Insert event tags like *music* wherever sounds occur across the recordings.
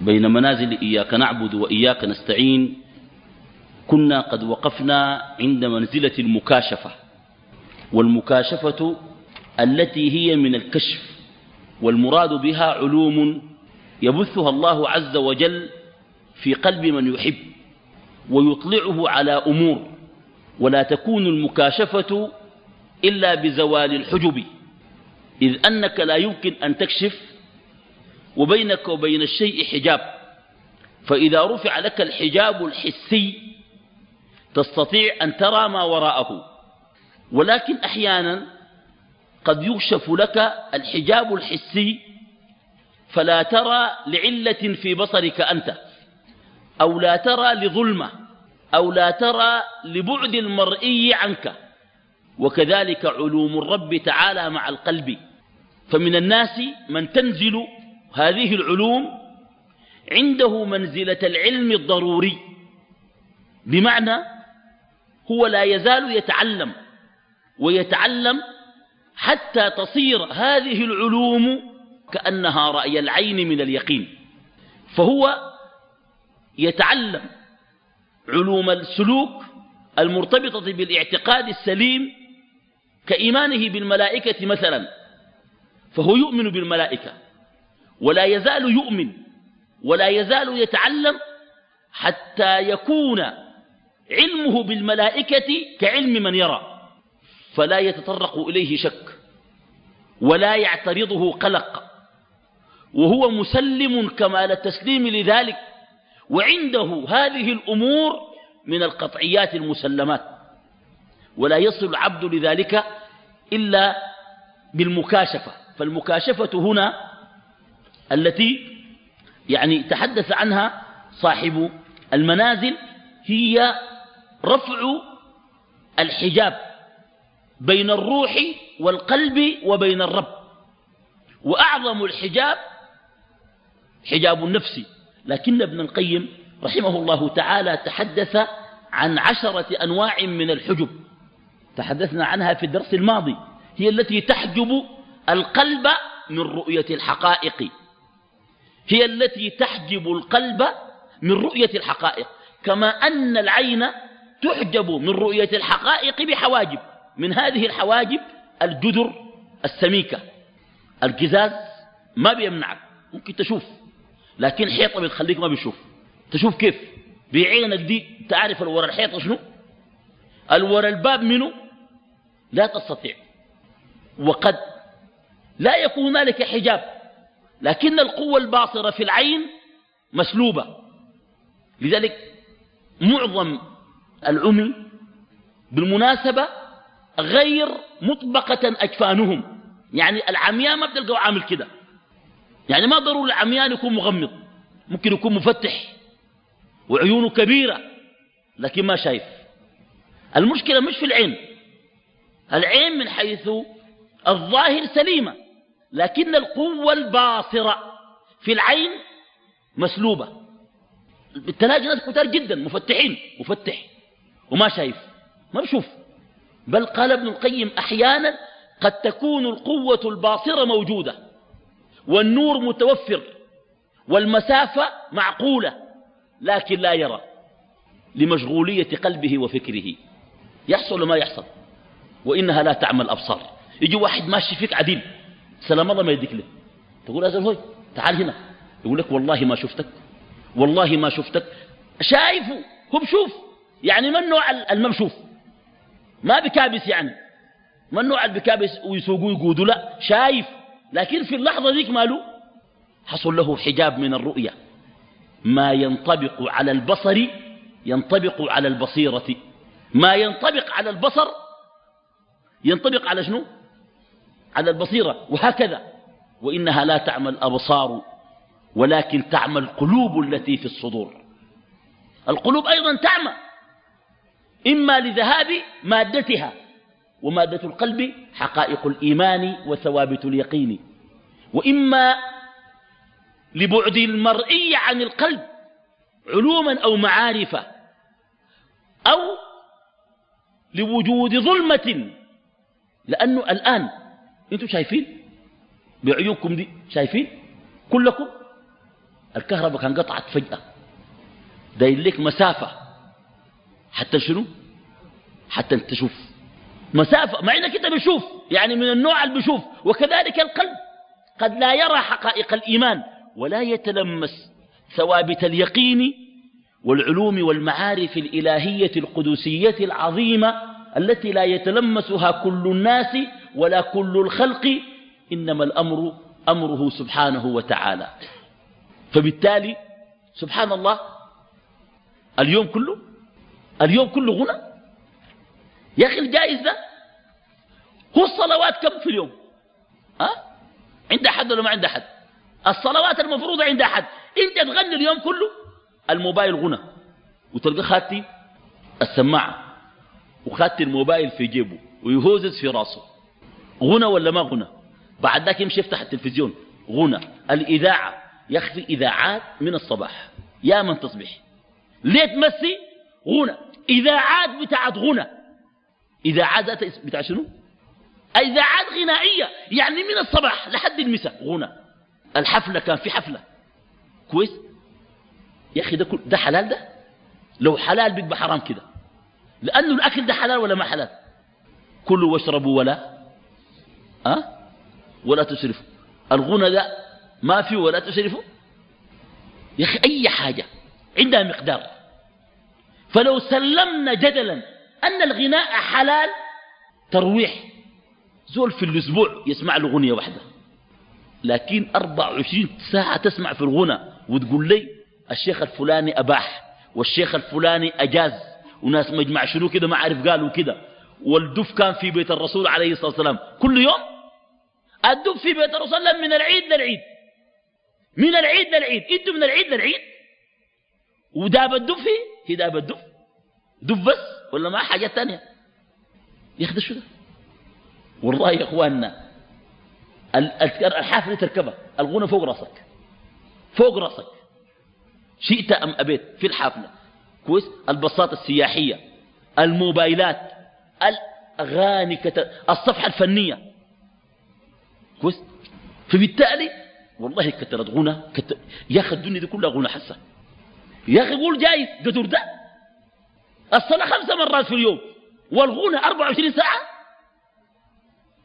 بين منازل إياك نعبد وإياك نستعين كنا قد وقفنا عند منزلة المكاشفة والمكاشفة التي هي من الكشف والمراد بها علوم يبثها الله عز وجل في قلب من يحب ويطلعه على أمور ولا تكون المكاشفة إلا بزوال الحجب إذ أنك لا يمكن أن تكشف وبينك وبين الشيء حجاب. فإذا رفع لك الحجاب الحسي تستطيع أن ترى ما وراءه. ولكن أحيانا قد يكشف لك الحجاب الحسي فلا ترى لعلة في بصرك أنت أو لا ترى لظلمة أو لا ترى لبعد المرئي عنك. وكذلك علوم الرب تعالى مع القلب. فمن الناس من تنزل هذه العلوم عنده منزلة العلم الضروري. بمعنى هو لا يزال يتعلم ويتعلم حتى تصير هذه العلوم كأنها رأي العين من اليقين. فهو يتعلم علوم السلوك المرتبطة بالاعتقاد السليم كإيمانه بالملائكة مثلا فهو يؤمن بالملائكة. ولا يزال يؤمن ولا يزال يتعلم حتى يكون علمه بالملائكة كعلم من يرى. فلا يتطرق إليه شك ولا يعترضه قلق. وهو مسلم كمال التسليم لذلك وعنده هذه الأمور من القطعيات المسلمات. ولا يصل العبد لذلك إلا بالمكاشفة. فالمكاشفة هنا التي يعني تحدث عنها صاحب المنازل هي رفع الحجاب بين الروح والقلب وبين الرب. وأعظم الحجاب حجاب النفس. لكن ابن القيم رحمه الله تعالى تحدث عن عشرة أنواع من الحجب. تحدثنا عنها في الدرس الماضي. هي التي تحجب القلب من رؤية الحقائق. هي التي تحجب القلب من رؤية الحقائق كما أن العين تحجب من رؤية الحقائق بحواجب من هذه الحواجب الجدر السميكة القزاز ما بيمنعك ممكن تشوف لكن حيطة بتخليك ما بيشوف تشوف كيف؟ بعينك دي تعرف الورا الحيطة شنو؟ الورا الباب منه لا تستطيع وقد لا يكون هنالك حجاب لكن القوة الباصرة في العين مسلوبة. لذلك معظم العمي بالمناسبة غير مطبقة أجفانهم. يعني العمياء ما بتلقوا عامل كده. يعني ما ضروري العميان يكون مغمض. ممكن يكون مفتح وعيونه كبيرة لكن ما شايف. المشكلة مش في العين. العين من حيث الظاهر سليمة. لكن القوة الباصرة في العين مسلوبة. تلاقي ناس كتار جدا مفتحين. مفتح. وما شايف. ما بشوف. بل قال ابن القيم أحيانا قد تكون القوة الباصرة موجودة. والنور متوفر. والمسافة معقولة. لكن لا يرى. لمشغولية قلبه وفكره. يحصل ما يحصل. وإنها لا تعمل أبصار يجي واحد ماشي فيك عديل. سلام الله ما يديك له. تقول يا زلمه تعال هنا. يقول لك والله ما شفتك والله ما شفتك. شايفه هو بشوف. يعني ما النوع المبشوف؟ ما بكابس يعني. ما النوع اللي بكابس ويسوقوا يقودوا؟ لا شايف. لكن في اللحظة ذيك ماله؟ حصل له حجاب من الرؤية ما ينطبق على البصر ينطبق على البصيرة. ما ينطبق على البصر ينطبق على شنو؟ على البصيرة وهكذا. وإنها لا تعمى الأبصار ولكن تعمى القلوب التي في الصدور. القلوب أيضا تعمى إما لذهاب مادتها ومادة القلب حقائق الإيمان وثوابت اليقين وإما لبعد المرئي عن القلب علوما أو معارف أو لوجود ظلمة لأنه الآن أنتم شايفين؟ بعيوبكم دي شايفين؟ كلكم؟ الكهرباء كان قطعت فجأة. داير لك مسافة. حتى شنو؟ حتى تشوف. مسافة مع انك انت بشوف يعني من النوع اللي بشوف. وكذلك القلب. قد لا يرى حقائق الإيمان ولا يتلمس ثوابت اليقين والعلوم والمعارف الإلهية القدسية العظيمة التي لا يتلمسها كل الناس ولا كل الخلق إنما الأمر أمره سبحانه وتعالى. فبالتالي سبحان الله اليوم كله اليوم كله غنى. يا أخي الجائز ده؟ هو الصلوات كم في اليوم؟ ها؟ عند أحد ولا ما عند أحد؟ الصلوات المفروضة عند أحد. أنت تغني اليوم كله الموبايل غنى. وتلقى خاتي السماعة وخاتي الموبايل في جيبه ويهوزز في راسه. غنى ولا ما غنى؟ بعد ذاك يمشي يفتح التلفزيون. غنى. الإذاعة. يخفي إذاعات من الصباح. يا من تصبح. ليه تمسي غنى. إذاعات بتاعت غنى. إذاعات بتاع شنو؟ إذاعات غنائية. يعني من الصباح لحد المساء. غنى. الحفلة كان في حفلة. كويس؟ يا أخي ده, كل ده حلال ده؟ لو حلال بيبقى حرام كده. لأنه الأكل ده حلال ولا ما حلال؟ كلوا واشربوا ولا أه؟ ولا تسرفوا. الغنى ده ما فيه ولا تسرفوا؟ يا أخي أي حاجة عندها مقدار. فلو سلمنا جدلا أن الغناء حلال ترويح. زول في الأسبوع يسمع له غنية واحدة. لكن 24 ساعة تسمع في الغنى وتقول لي الشيخ الفلاني أباح والشيخ الفلاني أجاز. وناس مجمع شنو كده؟ ما عارف قالوا كده. والدف كان في بيت الرسول عليه الصلاة والسلام. كل يوم الدف في بيت الرسول من العيد للعيد. من العيد للعيد. أنتوا من العيد للعيد. وداب الدف هي داب الدف دف بس ولا ما حاجة تانية؟ يا أخي شو ده؟ والله يا إخواننا الحافلة تركبها. الغنى فوق راسك. فوق راسك. شئت أم أبيت؟ في الحافلة. كويس؟ البساطة السياحية. الموبايلات. الأغاني كتر الصفحة الفنية. كويس فبالتالي والله كترت غنى كتر يا أخي الدنيا دي كلها غنى حسة يا أخي قول جايز قدر ده. الصلاة خمس مرات في اليوم والغنى 24 ساعة.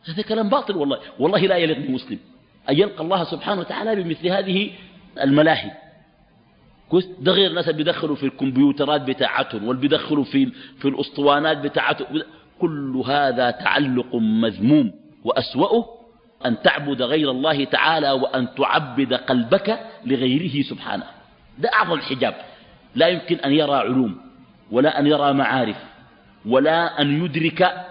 هذا كلام باطل والله. والله لا يليق بمسلم. أن يلقى الله سبحانه وتعالى بمثل هذه الملاهي. ده غير الناس اللي بيدخلوا في الكمبيوترات بتاعتهم واللي بيدخلوا في في الأسطوانات بتاعتهم. كل هذا تعلق مذموم وأسوأه أن تعبد غير الله تعالى وأن تعبد قلبك لغيره سبحانه. ده أعظم حجاب لا يمكن أن يرى علوم ولا أن يرى معارف ولا أن يدرك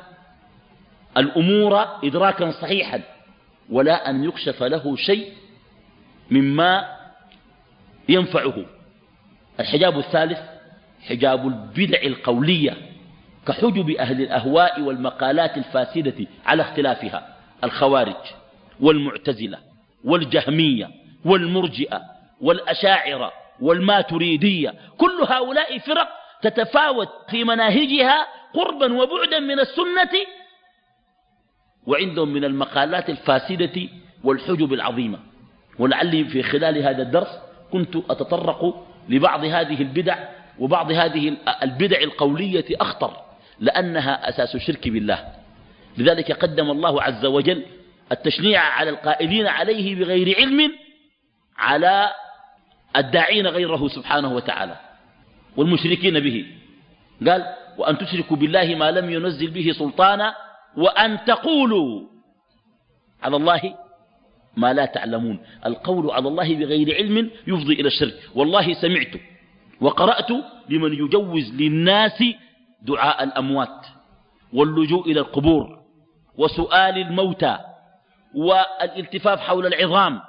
الأمور إدراكا صحيحا ولا أن يكشف له شيء مما ينفعه. الحجاب الثالث حجاب البدع القولية كحجب أهل الأهواء والمقالات الفاسدة على اختلافها. الخوارج. والمعتزلة والجهمية والمرجئة والأشاعرة والماتريدية كل هؤلاء فرق تتفاوت في مناهجها قربا وبعدا من السنة وعندهم من المقالات الفاسدة والحجب العظيمة ولعلي في خلال هذا الدرس كنت أتطرق لبعض هذه البدع وبعض هذه البدع القولية أخطر لأنها أساس الشرك بالله لذلك قدم الله عز وجل التشنيع على القائلين عليه بغير علم على الداعين غيره سبحانه وتعالى والمشركين به. قال وأن تشركوا بالله ما لم ينزل به سلطانا وأن تقولوا على الله ما لا تعلمون. القول على الله بغير علم يفضي إلى الشرك. والله سمعت وقرأت لمن يجوز للناس دعاء الأموات واللجوء إلى القبور وسؤال الموتى والالتفاف حول العظام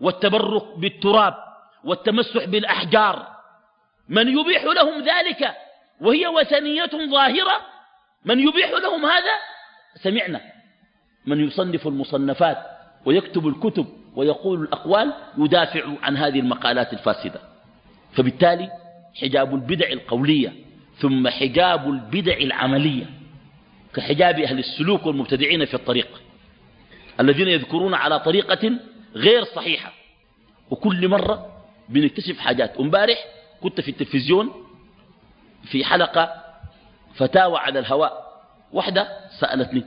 والتبرك بالتراب والتمسح بالأحجار. من يبيح لهم ذلك وهي وثنية ظاهرة من يبيح لهم هذا؟ سمعنا. من يصنف المصنفات ويكتب الكتب ويقول الأقوال يدافع عن هذه المقالات الفاسدة. فبالتالي حجاب البدع القولية ثم حجاب البدع العملية كحجاب أهل السلوك والمبتدعين في الطريق. الذين يذكرون على طريقة غير صحيحة. وكل مرة بنكتشف حاجات. امبارح كنت في التلفزيون في حلقة فتاوى على الهواء. واحدة سألتني.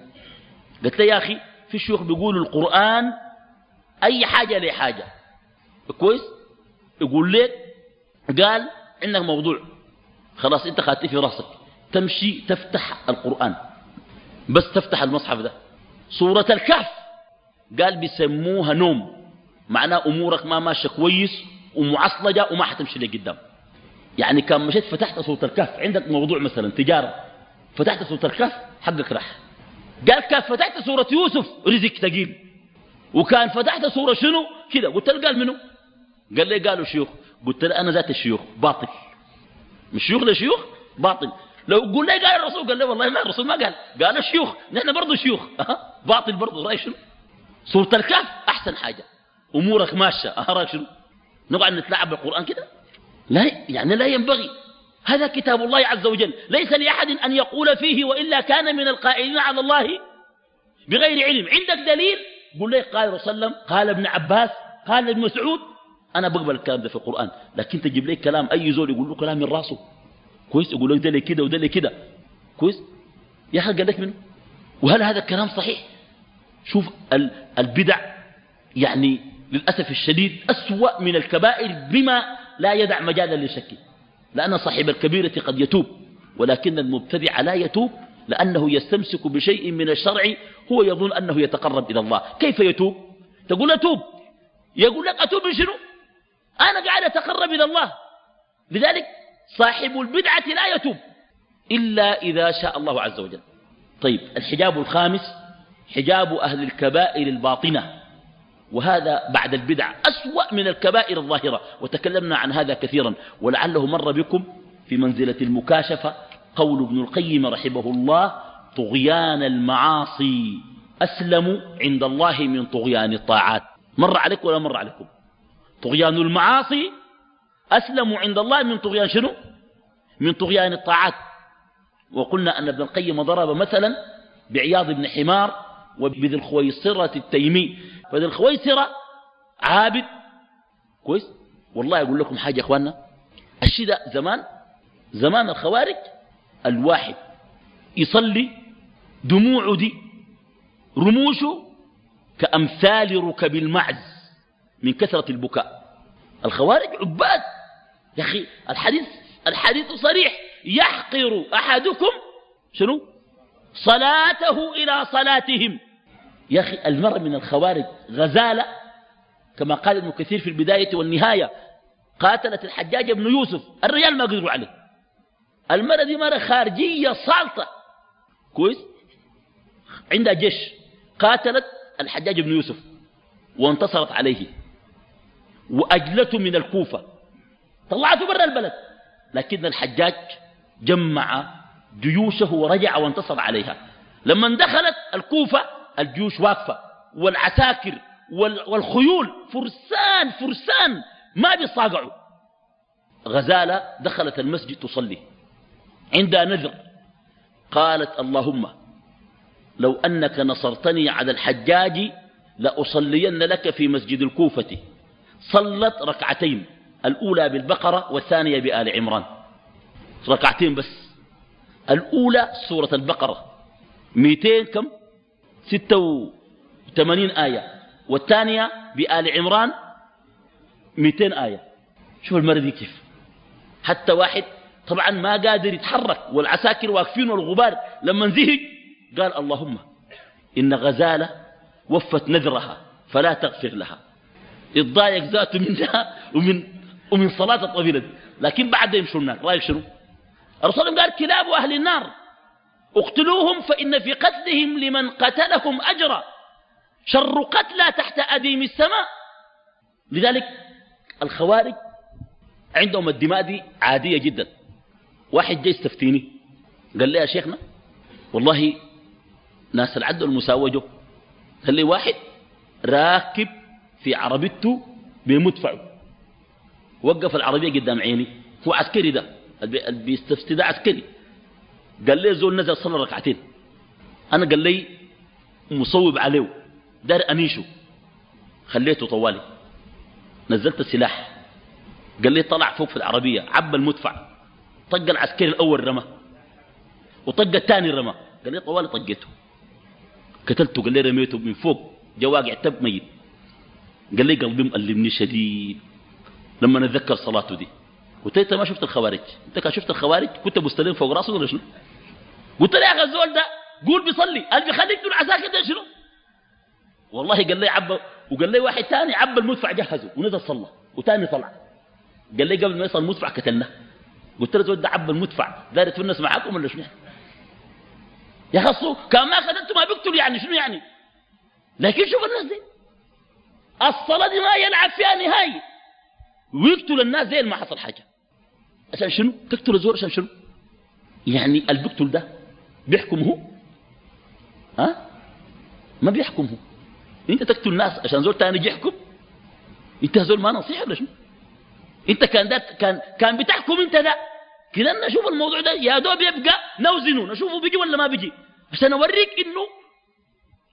قلت لي يا أخي في شيوخ بيقولوا القرآن أي حاجة لحاجة كويس؟ يقول لك قال عندك موضوع. خلاص انت خاتي في راسك. تمشي تفتح القرآن. بس تفتح المصحف ده. سورة الكهف. قال بيسموها نوم. معناه أمورك ما ماشية كويس ومعصلجة وما حتمشي لقدام يعني كان مشيت فتحت سورة الكهف. عندك موضوع مثلا تجارة. فتحت سورة الكهف حقك راح. قال كان فتحت سورة يوسف رزق تقيل وكان فتحت سورة شنو؟ كده. قلت له قال منه قال لي قالوا شيوخ. قلت له أنا ذات الشيوخ. باطل. مش شيوخ لشيوخ باطل. لو قول لي قال الرسول. قال لي والله ما الرسول ما قال. قال الشيوخ. نحن برضه شيوخ. باطل برضه رأي شنو؟ سورة الكهف أحسن حاجة. أمورك ماشية. *laughs* أه رأي شنو نقعد نتلاعب بالقرآن كده؟ لا يعني لا ينبغي. هذا كتاب الله عز وجل. ليس لأحد أن يقول فيه وإلا كان من القائلين على الله بغير علم. عندك دليل؟ قل لي قال رسول الله قال ابن عباس قال ابن مسعود. أنا بقبل الكلام ده في القرآن. لكن تجيب لي كلام أي زول يقول له كلام من راسه. كويس؟ يقول لك ده لي كده وده لي كده. كويس؟ يا أخي قال لك منه؟ وهل هذا الكلام صحيح؟ شوف البدع يعني للأسف الشديد أسوأ من الكبائر بما لا يدع مجالا للشك لأن صاحب الكبيرة قد يتوب ولكن المبتدع لا يتوب لأنه يستمسك بشيء من الشرع هو يظن أنه يتقرب إلى الله. كيف يتوب؟ تقول أتوب. يقول لك أتوب من شنو؟ أنا قاعد أتقرب إلى الله. لذلك صاحب البدعة لا يتوب إلا إذا شاء الله عز وجل. طيب الحجاب الخامس حجاب أهل الكبائر الباطنة. وهذا بعد البدع أسوأ من الكبائر الظاهرة. وتكلمنا عن هذا كثيرا. ولعله مر بكم في منزلة المكاشفة قول ابن القيم رحمه الله طغيان المعاصي أسلم عند الله من طغيان الطاعات. مر عليكم ولا مر عليكم؟ طغيان المعاصي أسلم عند الله من طغيان شنو؟ من طغيان الطاعات. وقلنا أن ابن القيم ضرب مثلا بعياض بن حمار وبذي الخويصرة التيمي. فذي الخويصرة عابد. كويس؟ والله أقول لكم حاجة يا أخواننا. الشيء ده زمان زمان الخوارج الواحد يصلي دموعه دي رموشه كأمثال ركب المعز من كثرة البكاء. الخوارج عباد. يا أخي الحديث الحديث صريح. يحقر أحدكم شنو؟ صلاته إلى صلاتهم. يا أخي المرء من الخوارج غزالة كما قال ابن كثير في البداية والنهاية قاتلت الحجاج بن يوسف الرجال ما قدروا عليه. المرأة دي مرة خارجية صالطة كويس؟ عندها جيش. قاتلت الحجاج بن يوسف وانتصرت عليه. وأجلته من الكوفة. طلعته برا البلد. لكن الحجاج جمع جيوشه ورجع وانتصر عليها. لما دخلت الكوفة الجيوش واقفة والعساكر والخيول فرسان فرسان ما بيصاقعوا. غزالة دخلت المسجد تصلي. عندها نذر قالت اللهم لو أنك نصرتني على الحجاج لأصلين لك في مسجد الكوفة. صلت ركعتين الأولى بالبقرة والثانية بآل عمران. ركعتين بس. الأولى سورة البقرة. ميتين كم؟ ستة وثمانين آية والثانية بآل عمران ميتين آية. شوف المرة دي كيف. حتى واحد طبعا ما قادر يتحرك والعساكر واقفين والغبار لما انزهج قال اللهم إن غزالة وفت نذرها فلا تغفر لها. يتضايق ذاته منها *laughs* ومن, ومن صلاة الطويلة لكن بعد يمشوا النار رأيك شنو؟ الرسول قال كلاب أهل النار. اقتلوهم فإن في قتلهم لمن قتلهم أجرا. شر قتلى تحت أديم السماء. لذلك الخوارج عندهم الدماء دي عادية جدا. واحد جاي يستفتيني قال لي يا شيخنا والله ناس العدل المساوجة قال لي واحد راكب في عربيته بمدفعه. وقف العربية قدام عيني. هو عسكري ده. اللي بيستفتي ده عسكري. قال لي زول نزل صلى ركعتين. أنا قال لي مصوب عليه دار أنيشه خليته طوالي. نزلت السلاح. قال لي طلع فوق في العربية عب المدفع. طق العسكري الأول رمى. وطق الثاني رمى. قال لي طوالي طقيته. قتلته قال لي رميته من فوق. جواقع تب ميت. قال لي قلبي مألمني شديد. لما نتذكر صلاته دي. قلت أنت ما شفت الخوارج؟ أنت كان شفت الخوارج؟ كنت مستلم فوق راسه ولا شنو؟ قلت له يا أخي الزول ده قول بيصلي. قال بيخليك تقول عساكر ده شنو؟ والله قال لي عبى وقال لي واحد ثاني عبى المدفع جهزه ونزل صلى وثاني طلع. قال لي قبل ما يصل المدفع قتلناه. قلت له الزول ده عبى المدفع داير يتفنس معاكم ولا شنو يا أخي كان ما قتلته ما بيقتل يعني شنو يعني؟ لكن شوف الناس دي. الصلاة دي ما يلعب فيها نهائي. ويقتل الناس زي ما حصل حاجة. عشان شنو؟ تقتل الزور عشان شنو؟ يعني اللي بيقتل ده بيحكم هو ها؟ ما بيحكم هو انت تقتل الناس عشان زور تاني يحكم؟ انت زول ما نصيحة ولا شنو؟ انت كان ده كان كان بتحكم انت ده. كده نشوف الموضوع ده. يا دوب يبقى نوزنه. نشوفه بيجي ولا ما بيجي. عشان أوريك إنه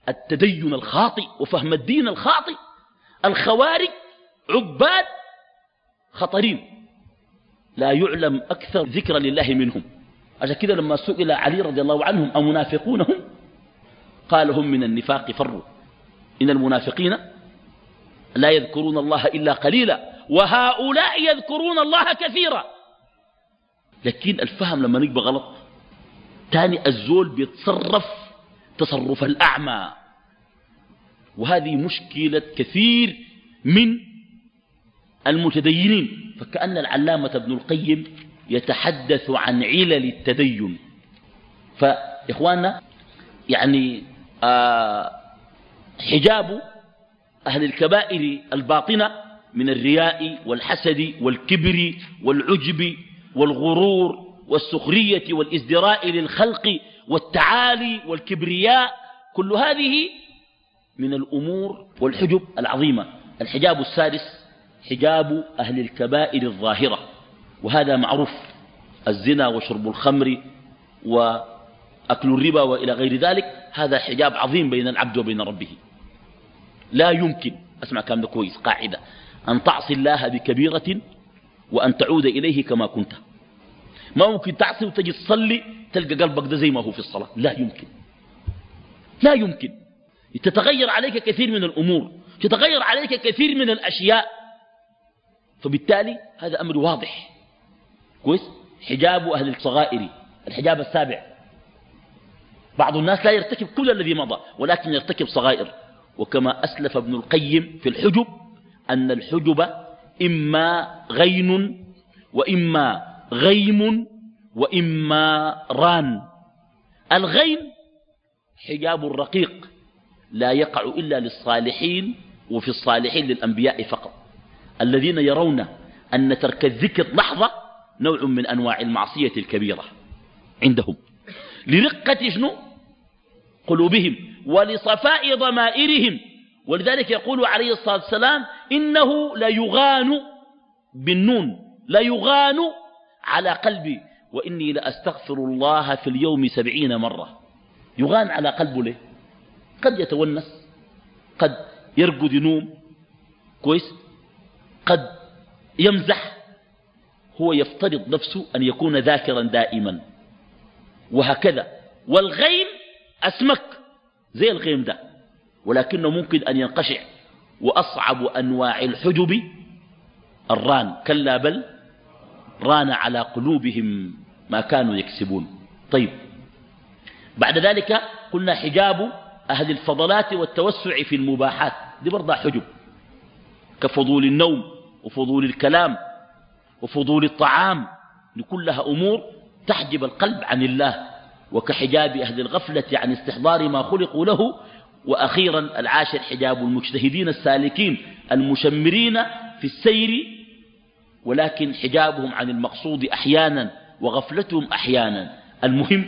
التدين الخاطئ وفهم الدين الخاطئ. الخوارج عباد خطرين. لا يعلم أكثر ذكرا لله منهم. عشان كده لما سئل علي رضي الله عنهم أمنافقون هم؟ قال هم من النفاق فروا. إن المنافقين لا يذكرون الله إلا قليلا وهؤلاء يذكرون الله كثيرا. لكن الفهم لما نقبى غلط تاني الزول بيتصرف تصرف الأعمى. وهذه مشكلة كثير من المتدينين. فكأن العلامة ابن القيم يتحدث عن علل التدين. فإخواننا يعني آه حجاب أهل الكبائر الباطنة من الرياء والحسد والكبر والعجب والغرور والسخرية والإزدراء للخلق والتعالي والكبرياء كل هذه من الأمور والحجب العظيمة. الحجاب السادس حجاب أهل الكبائر الظاهرة. وهذا معروف الزنا وشرب الخمر وأكل الربا وإلى غير ذلك هذا حجاب عظيم بين العبد وبين ربه. لا يمكن أسمع كلام ده كويس قاعدة أن تعصي الله بكبيرة وأن تعود إليه كما كنت. ما ممكن تعصي وتجي تصلي تلقى قلبك ده زي ما هو في الصلاة. لا يمكن. لا يمكن. تتغير عليك كثير من الأمور تتغير عليك كثير من الأشياء. فبالتالي هذا أمر واضح. كويس؟ حجاب أهل الصغائر الحجاب السابع. بعض الناس لا يرتكب كل الذي مضى ولكن يرتكب صغائر. وكما أسلف ابن القيم في الحجب أن الحجب إما غين وإما غيم وإما ران. الغين حجاب الرقيق لا يقع إلا للصالحين وفي الصالحين للأنبياء فقط. الذين يرون أن ترك الذكر لحظة نوع من أنواع المعصية الكبيرة عندهم. لرقة شنو؟ قلوبهم ولصفاء ضمائرهم. ولذلك يقول عليه الصلاة والسلام إنه ليغان بالنون ليغان على قلبي وإني لأستغفر الله في اليوم سبعين مرة. يغان على قلبه ليه؟ قد يتونس قد يرقد ينوم كويس؟ قد يمزح هو يفترض نفسه أن يكون ذاكرا دائما. وهكذا. والغيم أسمك. زي الغيم ده. ولكنه ممكن أن ينقشع. وأصعب أنواع الحجب الران. كلا بل ران على قلوبهم ما كانوا يكسبون. طيب. بعد ذلك قلنا حجاب أهل الفضلات والتوسع في المباحات. دي برضه حجب. كفضول النوم وفضول الكلام. وفضول الطعام لكلها أمور تحجب القلب عن الله وكحجاب أهل الغفلة عن استحضار ما خلقوا له وأخيرا العاشر حجاب المجتهدين السالكين المشمرين في السير ولكن حجابهم عن المقصود أحيانا وغفلتهم أحيانا. المهم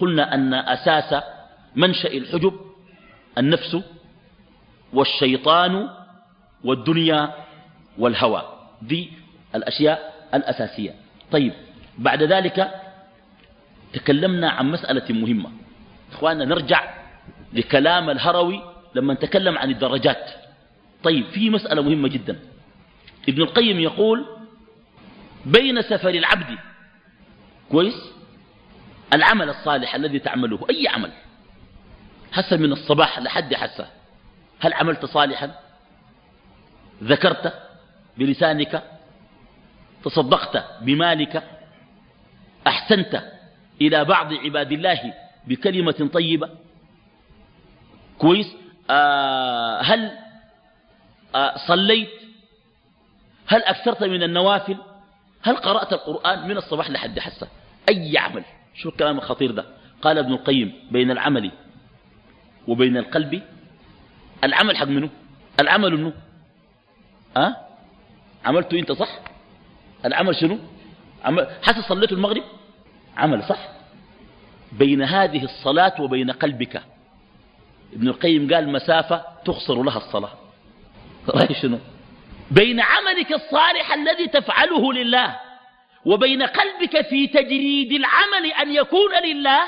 قلنا أن أساس منشأ الحجب النفس والشيطان والدنيا والهوى. دي الأشياء الأساسية. طيب بعد ذلك تكلمنا عن مسألة مهمة. إخواننا نرجع لكلام الهروي لما نتكلم عن الدرجات. طيب في مسألة مهمة جدا. ابن القيم يقول بين سفر العبد كويس؟ العمل الصالح الذي تعمله أي عمل؟ حسب من الصباح لحد حسه. هل عملت صالحا؟ ذكرت بلسانك؟ تصدقت بمالك أحسنت إلى بعض عباد الله بكلمة طيبة. كويس؟ آه هل آه صليت؟ هل أكثرت من النوافل؟ هل قرأت القرآن من الصباح لحد حسه أي عمل؟ شو الكلام الخطير ده؟ قال ابن القيم بين العمل وبين القلب. العمل حق منه العمل منه أه؟ عملته أنت صح؟ العمل شنو؟ عمل حتى صليت المغرب؟ عمل صح. بين هذه الصلاة وبين قلبك. ابن القيم قال مسافة تخسر لها الصلاة. رأي شنو؟ بين عملك الصالح الذي تفعله لله وبين قلبك في تجريد العمل أن يكون لله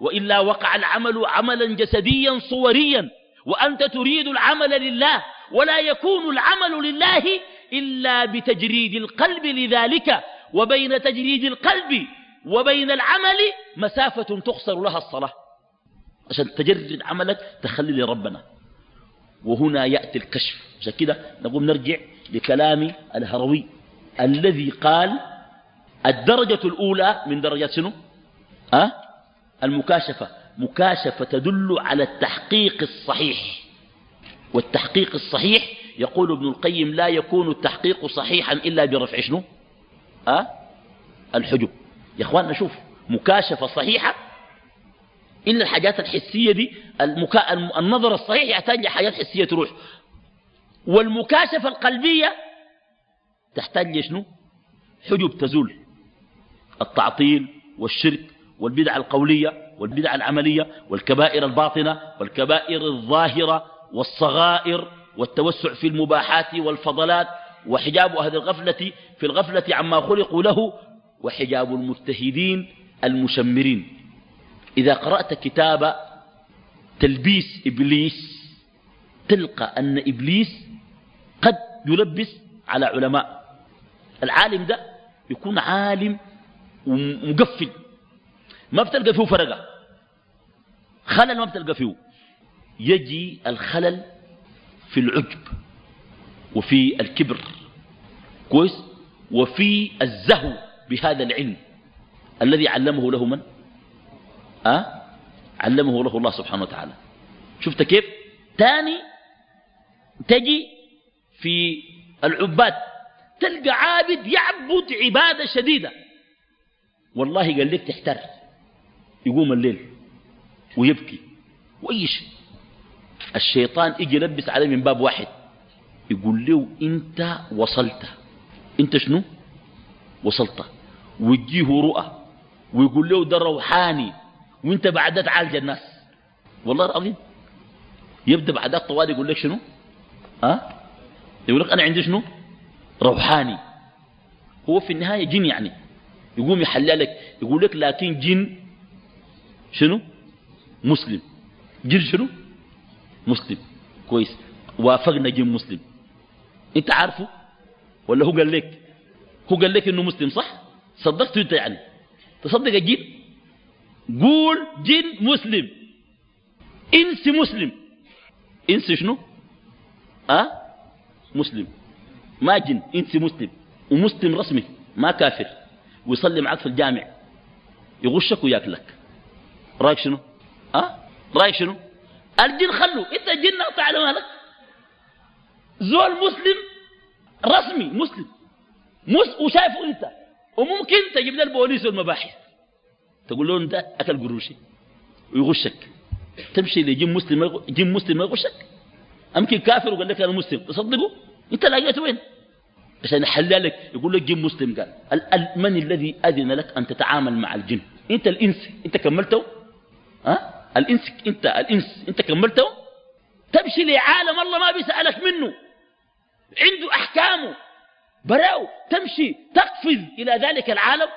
وإلا وقع العمل عملا جسديا صوريا وأنت تريد العمل لله ولا يكون العمل لله إلا بتجريد القلب لذلك وبين تجريد القلب وبين العمل مسافة تخسر لها الصلاة. عشان تجرد عملك تخلي لربنا. وهنا يأتي الكشف. عشان كده نقوم نرجع لكلام الهروي الذي قال الدرجة الأولى من درجات شنو؟ أه؟ المكاشفة. مكاشفة تدل على التحقيق الصحيح. والتحقيق الصحيح يقول ابن القيم لا يكون التحقيق صحيحا إلا برفع شنو؟ أه؟ الحجب. يا اخواننا شوف مكاشفة صحيحة. إلا الحاجات الحسية دي المكا... النظر الصحيح يحتاج لحاجات حسية تروح. والمكاشفة القلبية تحتاج لشنو حجب تزول. التعطيل والشرك والبدع القولية والبدع العملية والكبائر الباطنة والكبائر الظاهرة والصغائر والتوسع في المباحات والفضلات وحجاب أهل الغفلة في الغفلة عما خلقوا له وحجاب المجتهدين المشمرين. إذا قرأت كتاب تلبيس إبليس تلقى أن إبليس قد يلبس على علماء. العالم ده يكون عالم ومقفل. ما بتلقى فيه فرقة. خلل ما بتلقى فيه. يجي الخلل في العجب وفي الكبر. كويس؟ وفي الزهو بهذا العلم. الذي علمه له من؟ أه؟ علمه له الله سبحانه وتعالى. شفت كيف؟ تاني تجي في العباد. تلقى عابد يعبد عبادة شديدة. والله قال لك تحتر. يقوم الليل ويبكي وأي شيء. الشيطان يجي يلبس عليه من باب واحد. يقول له انت وصلت. انت شنو؟ وصلت. ويجيه رؤى. ويقول له ده روحاني. وانت بعد تعالج الناس. والله العظيم. يبدأ بعدك طوال يقول لك شنو؟ ها؟ أه؟ يقول لك أنا عندي شنو؟ روحاني. هو في النهاية جن يعني. يقوم يحللك يقول لك لكن جن شنو؟ مسلم. جن شنو؟ مسلم. كويس. وافقنا جن مسلم. انت عارفه؟ ولا هو قال لك؟ هو قال لك إنه مسلم صح؟ صدقت انت يعني. تصدق الجن قول جن مسلم. انس مسلم. انس شنو؟ أه؟ مسلم. ما جن. انس مسلم. ومسلم رسمي ما كافر. ويصلي معك في الجامع. يغشك وياكلك. رأيك شنو؟ أه؟ رأيك شنو؟ الجن خلوا إنت جن اقطع على مالك زول مسلم رسمي مسلم. مس وشايفه إنت. وممكن تجيب له البوليس والمباحث. تقول له أنت أكل قروشي. ويغشك. تمشي لجيم مسلم جيم مسلم ما يغشك. أمكن كافر وقال لك أنا مسلم. تصدقه؟ أنت لقيته وين؟ عشان يحلل لك. يقول لك جن مسلم قال من الذي أذن لك أن تتعامل مع الجن؟ أنت الإنس. أنت كملته؟ ها؟ الإنس أنت الإنس أنت كملته؟ تمشي لعالم الله ما بيسألك منه. عنده أحكامه. براو تمشي تقفز إلى ذلك العالم.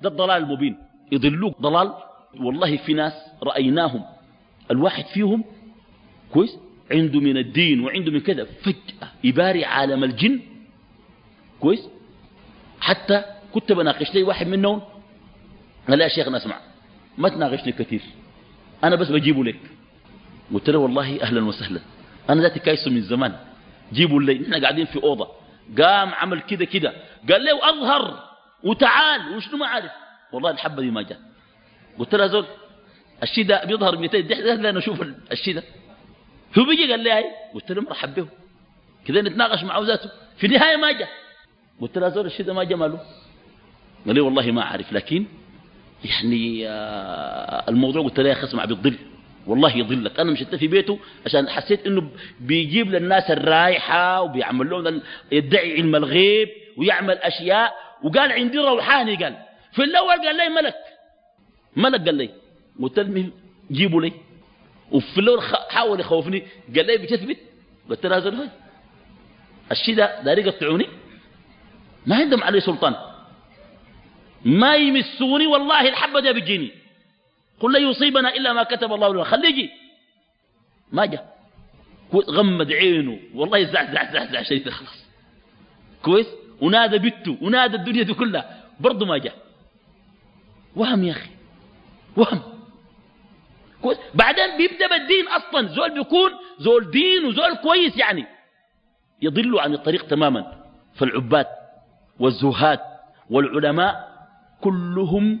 ده الضلال المبين. يضلوك ضلال. والله في ناس رأيناهم. الواحد فيهم كويس؟ عنده من الدين وعنده من كذا. فجأة يباري عالم الجن. كويس؟ حتى كنت بناقش لي واحد منهم. قال يا شيخنا اسمع ما تناقشني كثير. أنا بس بجيبه لك. قلت له والله أهلا وسهلا. أنا ذاتي كايسه من زمان. جيبوا لي. نحن قاعدين في أوضة. قام عمل كده كده. قال له أظهر وتعال. وشنو ما عارف. والله الحبة دي ما جاء. قلت له زول الشيء ده بيظهر 200 ده أنا أشوف الشيء ده. هو بيجي قال لي هاي؟ قلت له مرحب به. كذا نتناقش معه ذاته. في النهاية ما جاء. قلت له زول الشيء ده ما جاء ماله؟ قال لي والله ما عارف. لكن يعني آه، الموضوع قلت له يا أخي اسمع بالظل. والله يضلك أنا مشيت في بيته عشان حسيت إنه بيجيب للناس الرايحة وبيعمل لهم يدعي علم الغيب ويعمل أشياء. وقال عندي روحاني قال. في الأول قال لي ملك. ملك قال لي. قلت له جيبوا لي. وفي الأول حاول يخوفني. قال لي بتثبت؟ قلت له هذا الشيء ده داري يقطعوني ما عندهم علي سلطان. ما يمسوني والله الحبة دي بتجيني قل لا يصيبنا إلا ما كتب الله لنا. خليه يجي. ما جاء. غمد عينه. والله زعزع زعزع شديد خلاص. كويس. ونادى بنته. ونادى الدنيا دي كلها. برضه ما جاء. وهم يا أخي. وهم. كويس. بعدين بيبدأ بالدين أصلا. زول بيكون زول دين وزول كويس يعني. يضل عن الطريق تماما. فالعباد والزهاد والعلماء كلهم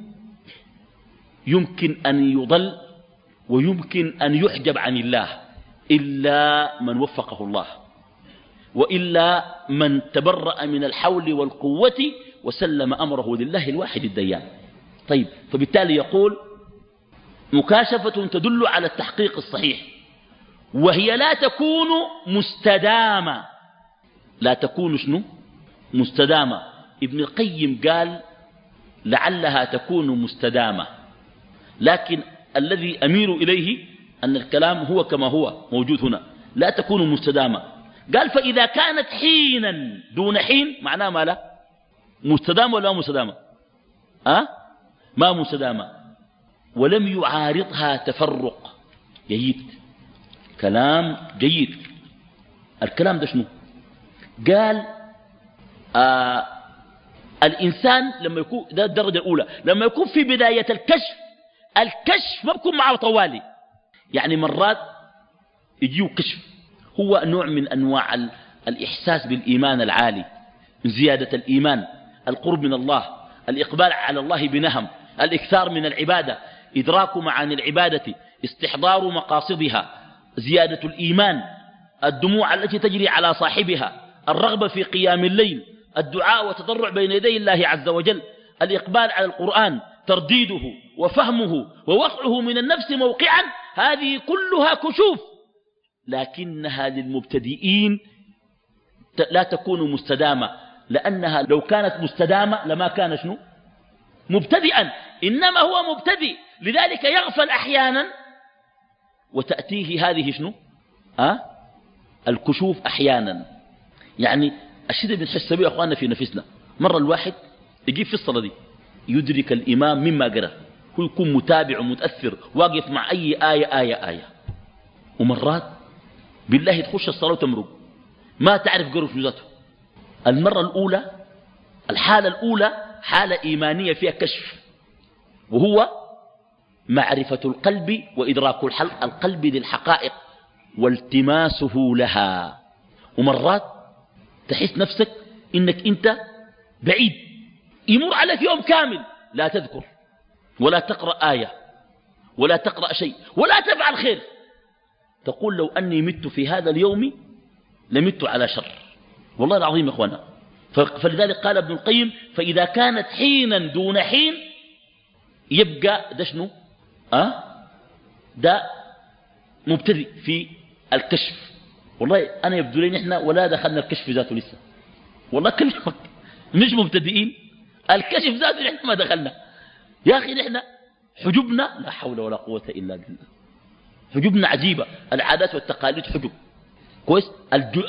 يمكن أن يضل ويمكن أن يحجب عن الله إلا من وفقه الله وإلا من تبرأ من الحول والقوة وسلم أمره لله الواحد الديان. طيب فبالتالي يقول مكاشفة تدل على التحقيق الصحيح وهي لا تكون مستدامة. لا تكون شنو؟ مستدامة. ابن القيم قال لعلها تكون مستدامة. لكن الذي أمير إليه أن الكلام هو كما هو موجود هنا. لا تكون مستدامة. قال فإذا كانت حينا دون حين معناه ما لا؟ مستدامة ولا مستدامة؟ أه؟ ما مستدامة. ولم يعارضها تفرق. جيد. كلام جيد. الكلام ده شنو؟ قال آه الإنسان لما يكون ده الدرجة الأولى. لما يكون في بداية الكشف الكشف ما بكون معه طوالي. يعني مرات يجيه كشف. هو نوع من أنواع الإحساس بالإيمان العالي زيادة الإيمان القرب من الله الإقبال على الله بنهم الإكثار من العبادة إدراك معاني العبادة استحضار مقاصدها زيادة الإيمان الدموع التي تجري على صاحبها الرغبة في قيام الليل الدعاء وتضرع بين يدي الله عز وجل الإقبال على القرآن ترديده وفهمه ووقعه من النفس موقعا هذه كلها كشوف. لكنها للمبتدئين لا تكون مستدامة لأنها لو كانت مستدامة لما كان شنو؟ مبتدئا. إنما هو مبتدئ لذلك يغفل أحيانا وتأتيه هذه شنو؟ أه؟ الكشوف أحيانا. يعني الشيء بنحس به أخواننا في نفسنا. مرة الواحد يجيب في الصلاة دي يدرك الإمام مما قرأ. هو يكون متابع ومتأثر واقف مع أي آية آية آية. ومرات بالله تخش الصلاة وتمرق. ما تعرف قرأ في ذاته. المرة الأولى الحالة الأولى حالة إيمانية فيها كشف. وهو معرفة القلب وإدراك القلب للحقائق والتماسه لها. ومرات تحس نفسك إنك أنت بعيد. يمر عليك يوم كامل. لا تذكر ولا تقرأ آية ولا تقرأ شيء ولا تفعل خير. تقول لو أني مت في هذا اليوم لمت على شر. والله العظيم يا أخوانا. فلذلك قال ابن القيم فإذا كانت حينا دون حين يبقى ده شنو؟ أه؟ ده مبتدئ في الكشف. والله أنا يبدو لي نحن ولا دخلنا الكشف ذاته لسه. والله كلمك *laughs* مش مبتدئين. الكشف ذاته نحن ما دخلنا. يا أخي نحن حجبنا لا حول ولا قوة إلا بالله. حجبنا عجيبة. العادات والتقاليد حجب. كويس؟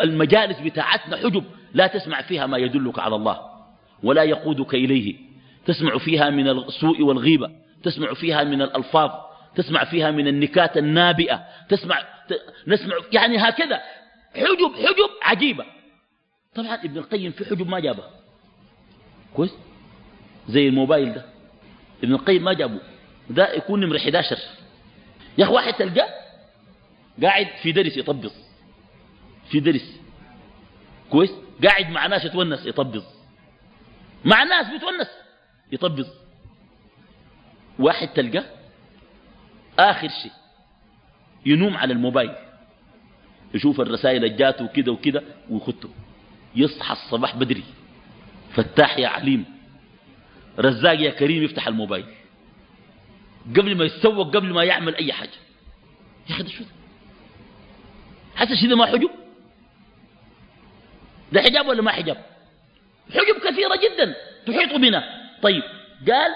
المجالس بتاعتنا حجب. لا تسمع فيها ما يدلك على الله. ولا يقودك إليه. تسمع فيها من السوء والغيبة. تسمع فيها من الألفاظ. تسمع فيها من النكات النابئة. تسمع. نسمع يعني هكذا. حجب حجب عجيبة. طبعا ابن القيم في حجب ما جابه كويس؟ زي الموبايل ده. ابن القيم ما جابه. ده يكون نمر 11 يا أخي واحد تلقاه قاعد في درس يطبص. في درس. كويس؟ قاعد مع ناس يتونس يطبص. مع ناس بيتونس يطبص. واحد تلقاه آخر شيء ينوم على الموبايل. يشوف الرسائل الجاته وكده وكده ويخطه. يصحى الصباح بدري. فتاح يا عليم. رزاق يا كريم يفتح الموبايل. قبل ما يتسوق قبل ما يعمل أي حاجة. يا أخي شو ده؟ ده ما حجب؟ ده حجاب ولا ما حجاب؟ حجب كثيرة جدا. تحيط بنا. طيب قال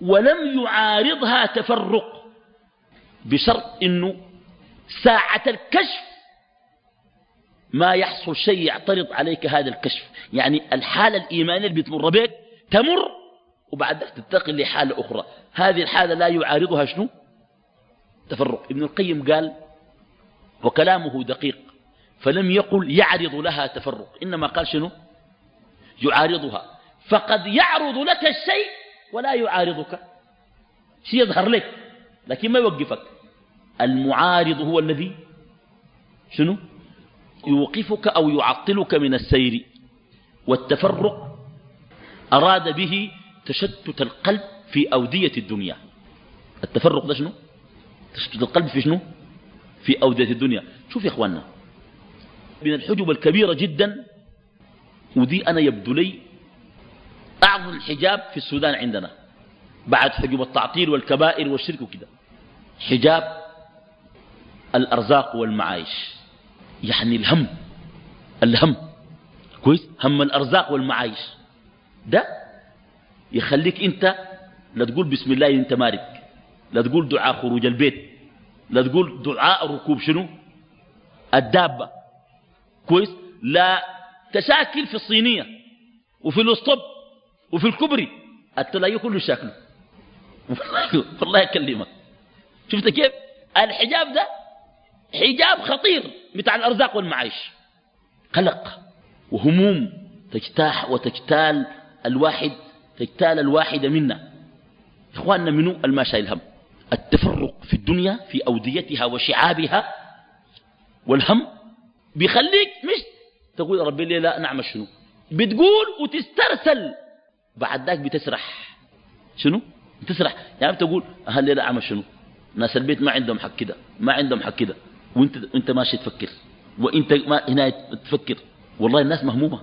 ولم يعارضها تفرق بشرط إنه ساعة الكشف ما يحصل شيء يعترض عليك هذا الكشف. يعني الحالة الإيمانية اللي بتمر بك تمر وبعد ذلك تنتقل لحالة أخرى. هذه الحالة لا يعارضها شنو؟ تفرق. ابن القيم قال وكلامه دقيق فلم يقل يعرض لها تفرق. إنما قال شنو؟ يعارضها. فقد يعرض لك الشيء ولا يعارضك. شيء يظهر لك لكن ما يوقفك. المعارض هو الذي شنو؟ يوقفك أو يعطلك من السير. والتفرق أراد به تشتت القلب في أودية الدنيا. التفرق ده شنو؟ تشتت القلب في شنو؟ في أودية الدنيا. شوف يا إخواننا من الحجب الكبيرة جدا ودي أنا يبدو لي أعظم الحجاب في السودان عندنا بعد حجب التعطيل والكبائر والشرك وكده. حجاب الأرزاق والمعايش. يعني الهم الهم. كويس؟ هم الأرزاق والمعايش. ده يخليك أنت لا تقول بسم الله أنت مارك لا تقول دعاء خروج البيت لا تقول دعاء ركوب شنو؟ الدابة. كويس؟ لا تشاكل في الصينية وفي الأسطب وفي الكبري. التلاقيه كله شاكله. *laughs* والله يكلمك. شفت كيف؟ الحجاب ده حجاب خطير بتاع الأرزاق والمعيش قلق وهموم تجتاح وتجتال الواحد تجتال الواحد منا. إخواننا منو؟ الما شايل هم التفرق في الدنيا في أوديتها وشعابها. والهم بيخليك مش تقول ربي لي لا نعمل شنو؟ بتقول وتسترسل. بعد ذاك بتسرح. شنو؟ بتسرح. يعني بتقول هل لا أعمل شنو؟ ناس البيت ما عندهم حق كده ما عندهم حق كده. وانت انت ماشي تفكر. وانت ما هنا تفكر. والله الناس مهمومة.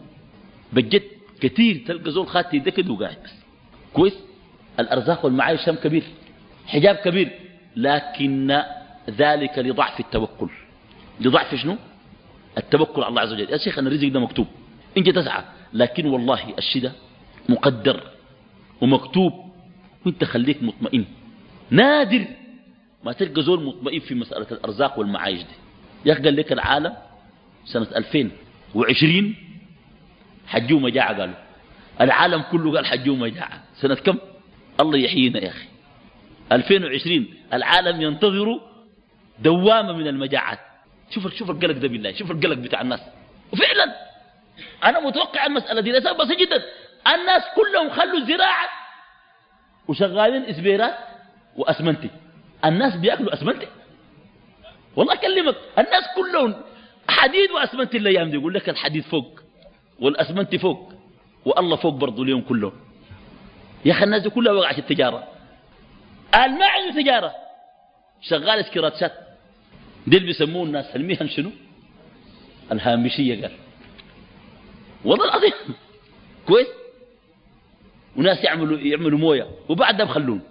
بجد كثير تلقى زول خاتي دكد وقاعد بس. كويس؟ الأرزاق والمعايش هم كبير. حجاب كبير. لكن ذلك لضعف التوكل. لضعف شنو؟ التوكل على الله عز وجل. يا شيخ أن الرزق ده مكتوب. انت تسعى لكن والله الشدة مقدر ومكتوب. وانت خليك مطمئن. نادر ما تلقى زول مطمئن في مسألة الأرزاق والمعايش دي. قال لك العالم سنة 2020 حجوا مجاعة قالوا. العالم كله قال حجوا مجاعة سنة كم؟ الله يحيينا يا أخي. 2020 العالم ينتظر دوامة من المجاعات. شوف شوف القلق ده بالله شوف القلق بتاع الناس. وفعلا أنا متوقع المسألة دي لسبب بسيط جدا. الناس كلهم خلوا الزراعة وشغالين إسبيرات وأسمنتي الناس بيأكلوا أسمنتي والله أكلمك الناس كلهم حديد وأسمنتي الأيام دي يقول لك الحديد فوق والأسمنتي فوق والله فوق برضو اليوم كلهم يا أخي الناس دي كلها وقعت التجارة. ما عنده تجارة. شغال اسكراتشات دي اللي بيسموه الناس المهن شنو؟ الهامشية قال. والله العظيم. كويس. وناس يعملوا يعملوا موية. وبعدها بخلون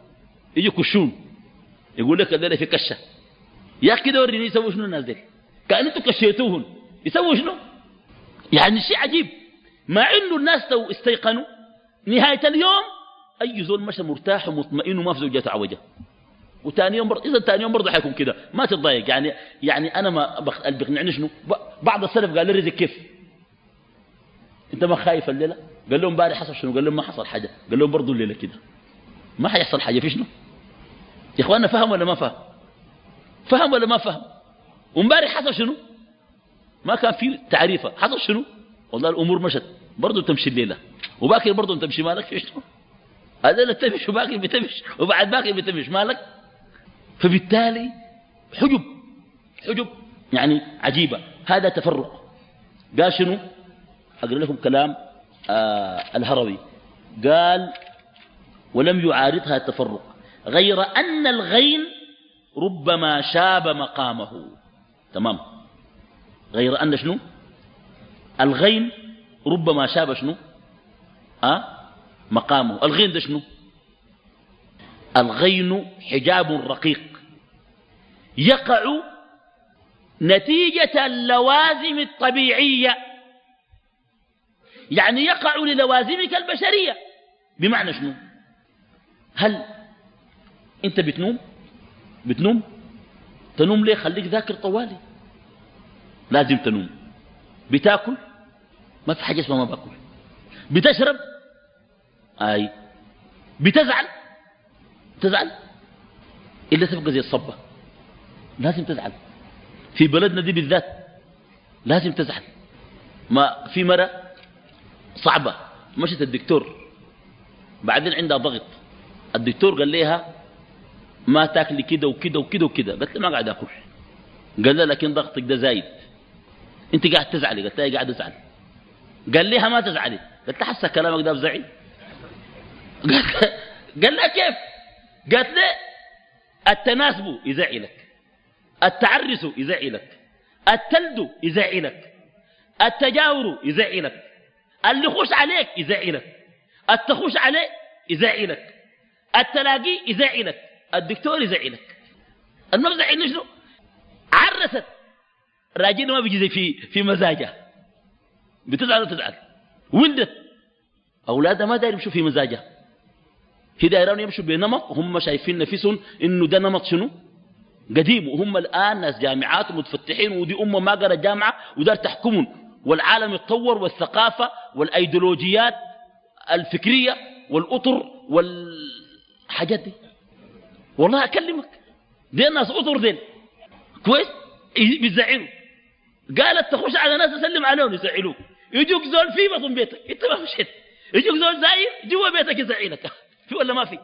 يجي كشون. يقول لك هذول في كشة. يا كده وريني يسووا شنو الناس دي؟ كان أنتم كشيتوهم يسووا شنو؟ يعني شيء عجيب. مع إنه الناس لو استيقنوا نهاية اليوم أي زول مشى مرتاح ومطمئن وما في زوجته عوجه وثاني يوم برضه إذا ثاني يوم برضه حيكون كده. ما تتضايق. يعني يعني أنا ما بخ... بيقنعني شنو؟ بعض السلف قال لي كيف؟ أنت ما خايف الليلة؟ قال لهم امبارح حصل شنو؟ قال لهم ما حصل حاجة. قال لهم برضه الليلة كده. ما حيحصل حاجة. في شنو؟ يا إخواننا فهم ولا ما فهم؟ فهم ولا ما فهم؟ وامبارح حصل شنو؟ ما كان في تعريفة. حصل شنو؟ والله الأمور مشت. برضه تمشي الليلة. وباكر برضه تمشي مالك؟ في *laughs* شنو هذا تمش وباكر بتمش وبعد باكر بتمش مالك؟ فبالتالي حجب. حجب يعني عجيبة. هذا تفرق. قال شنو؟ أقرأ لكم كلام آه الهروي. قال ولم يعارضها التفرق غير أن الغين ربما شاب مقامه. تمام؟ غير أن شنو؟ الغين ربما شاب شنو؟ أه؟ مقامه. الغين ده شنو؟ الغين حجاب رقيق. يقع نتيجة اللوازم الطبيعية. يعني يقع للوازمك البشرية. بمعنى شنو؟ هل أنت بتنوم؟ بتنوم؟ تنوم ليه؟ خليك ذاكر طوالي. لازم تنوم. بتاكل؟ ما في حاجة اسمها ما باكل. بتشرب؟ أي. بتزعل؟ تزعل؟ إلا تبقى زي الصبة. لازم تزعل. في بلدنا دي بالذات لازم تزعل. ما في مرة صعبة. مشت الدكتور. بعدين عندها ضغط. الدكتور قال لها ما تاكلي كده وكده وكده وكده. قالت له ما قاعد أكل. قال لها لكن ضغطك ده زايد. أنت قاعد تزعلي. قالت لها قاعد أزعل. قال لها ما تزعلي؟ قالت لها حاسه كلامك ده بزعل قال لها كيف؟ قالت لي التناسب يزعلك التعرس يزعلك التلد يزعلك التجاور يزعلك اللي يخش عليك يزعلك التخش عليه يزعلك التلاقي يزعلك الدكتور يزعلك. النفس زعلنا شنو؟ عرست. راجل ما بيجي في في مزاجها بتزعل وتزعل ولدت. اولادها ما داير يمشوا في مزاجها في دايران يمشوا بنمط وهم شايفين نفسهم إنه ده نمط شنو؟ قديم. وهم الآن ناس جامعات ومتفتحين ودي أمة ما قرأ جامعة ودار تحكمهم. والعالم يتطور والثقافة والأيديولوجيات الفكرية والأطر والحاجات دي. والله أكلمك. دي ناس أطر دين. كويس؟ بيزعلوا قالت تخش على ناس تسلم عليهم يزعلوك. يجوك زول في بطن بيتك. انت ما مشيت يجوك زول زاير جوا بيتك يزعلك. *laughs* في ولا ما في؟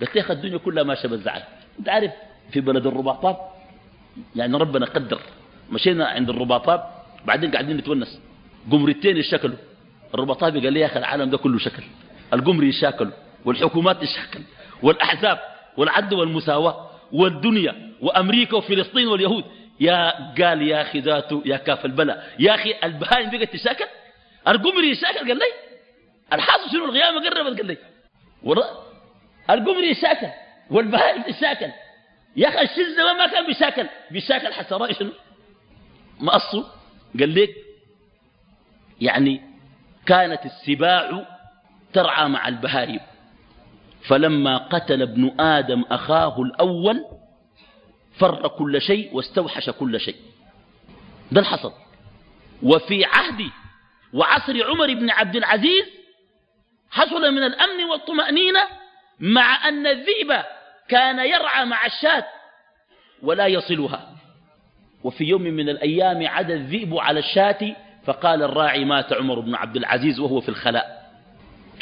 قلت يا الدنيا كلها ماشية بالزعل. أنت عارف في بلد الرباطات؟ يعني ربنا قدر. مشينا عند الرباطات بعدين قاعدين نتونس. قمرتين يشكلوا. الرباطات قال لي يا أخي العالم ده كله شكل. القمري يشاكلوا والحكومات تشاكل والأحزاب والعدل والمساواة والدنيا وأمريكا وفلسطين واليهود. يا قال يا أخي ذاته يا كاف البلاء يا أخي البهايم بقت تشاكل. القمري يشاكل قال لي. الحاصل شنو؟ القيامه قربت قال لي. القمري يشاكل. والبهائم تشاكل. يا أخي الشيء زمان ما كان بيشاكل. بيشاكل حتى رأي شنو؟ ما أصله قال لك يعني كانت السباع ترعى مع البهائم. فلما قتل ابن آدم أخاه الأول فر كل شيء واستوحش كل شيء. ده الحصل. وفي عهد وعصر عمر بن عبد العزيز حصل من الأمن والطمأنينة مع أن الذئب كان يرعى مع الشاة ولا يصلها. وفي يوم من الأيام عدا الذئب على الشاة فقال الراعي مات عمر بن عبد العزيز وهو في الخلاء.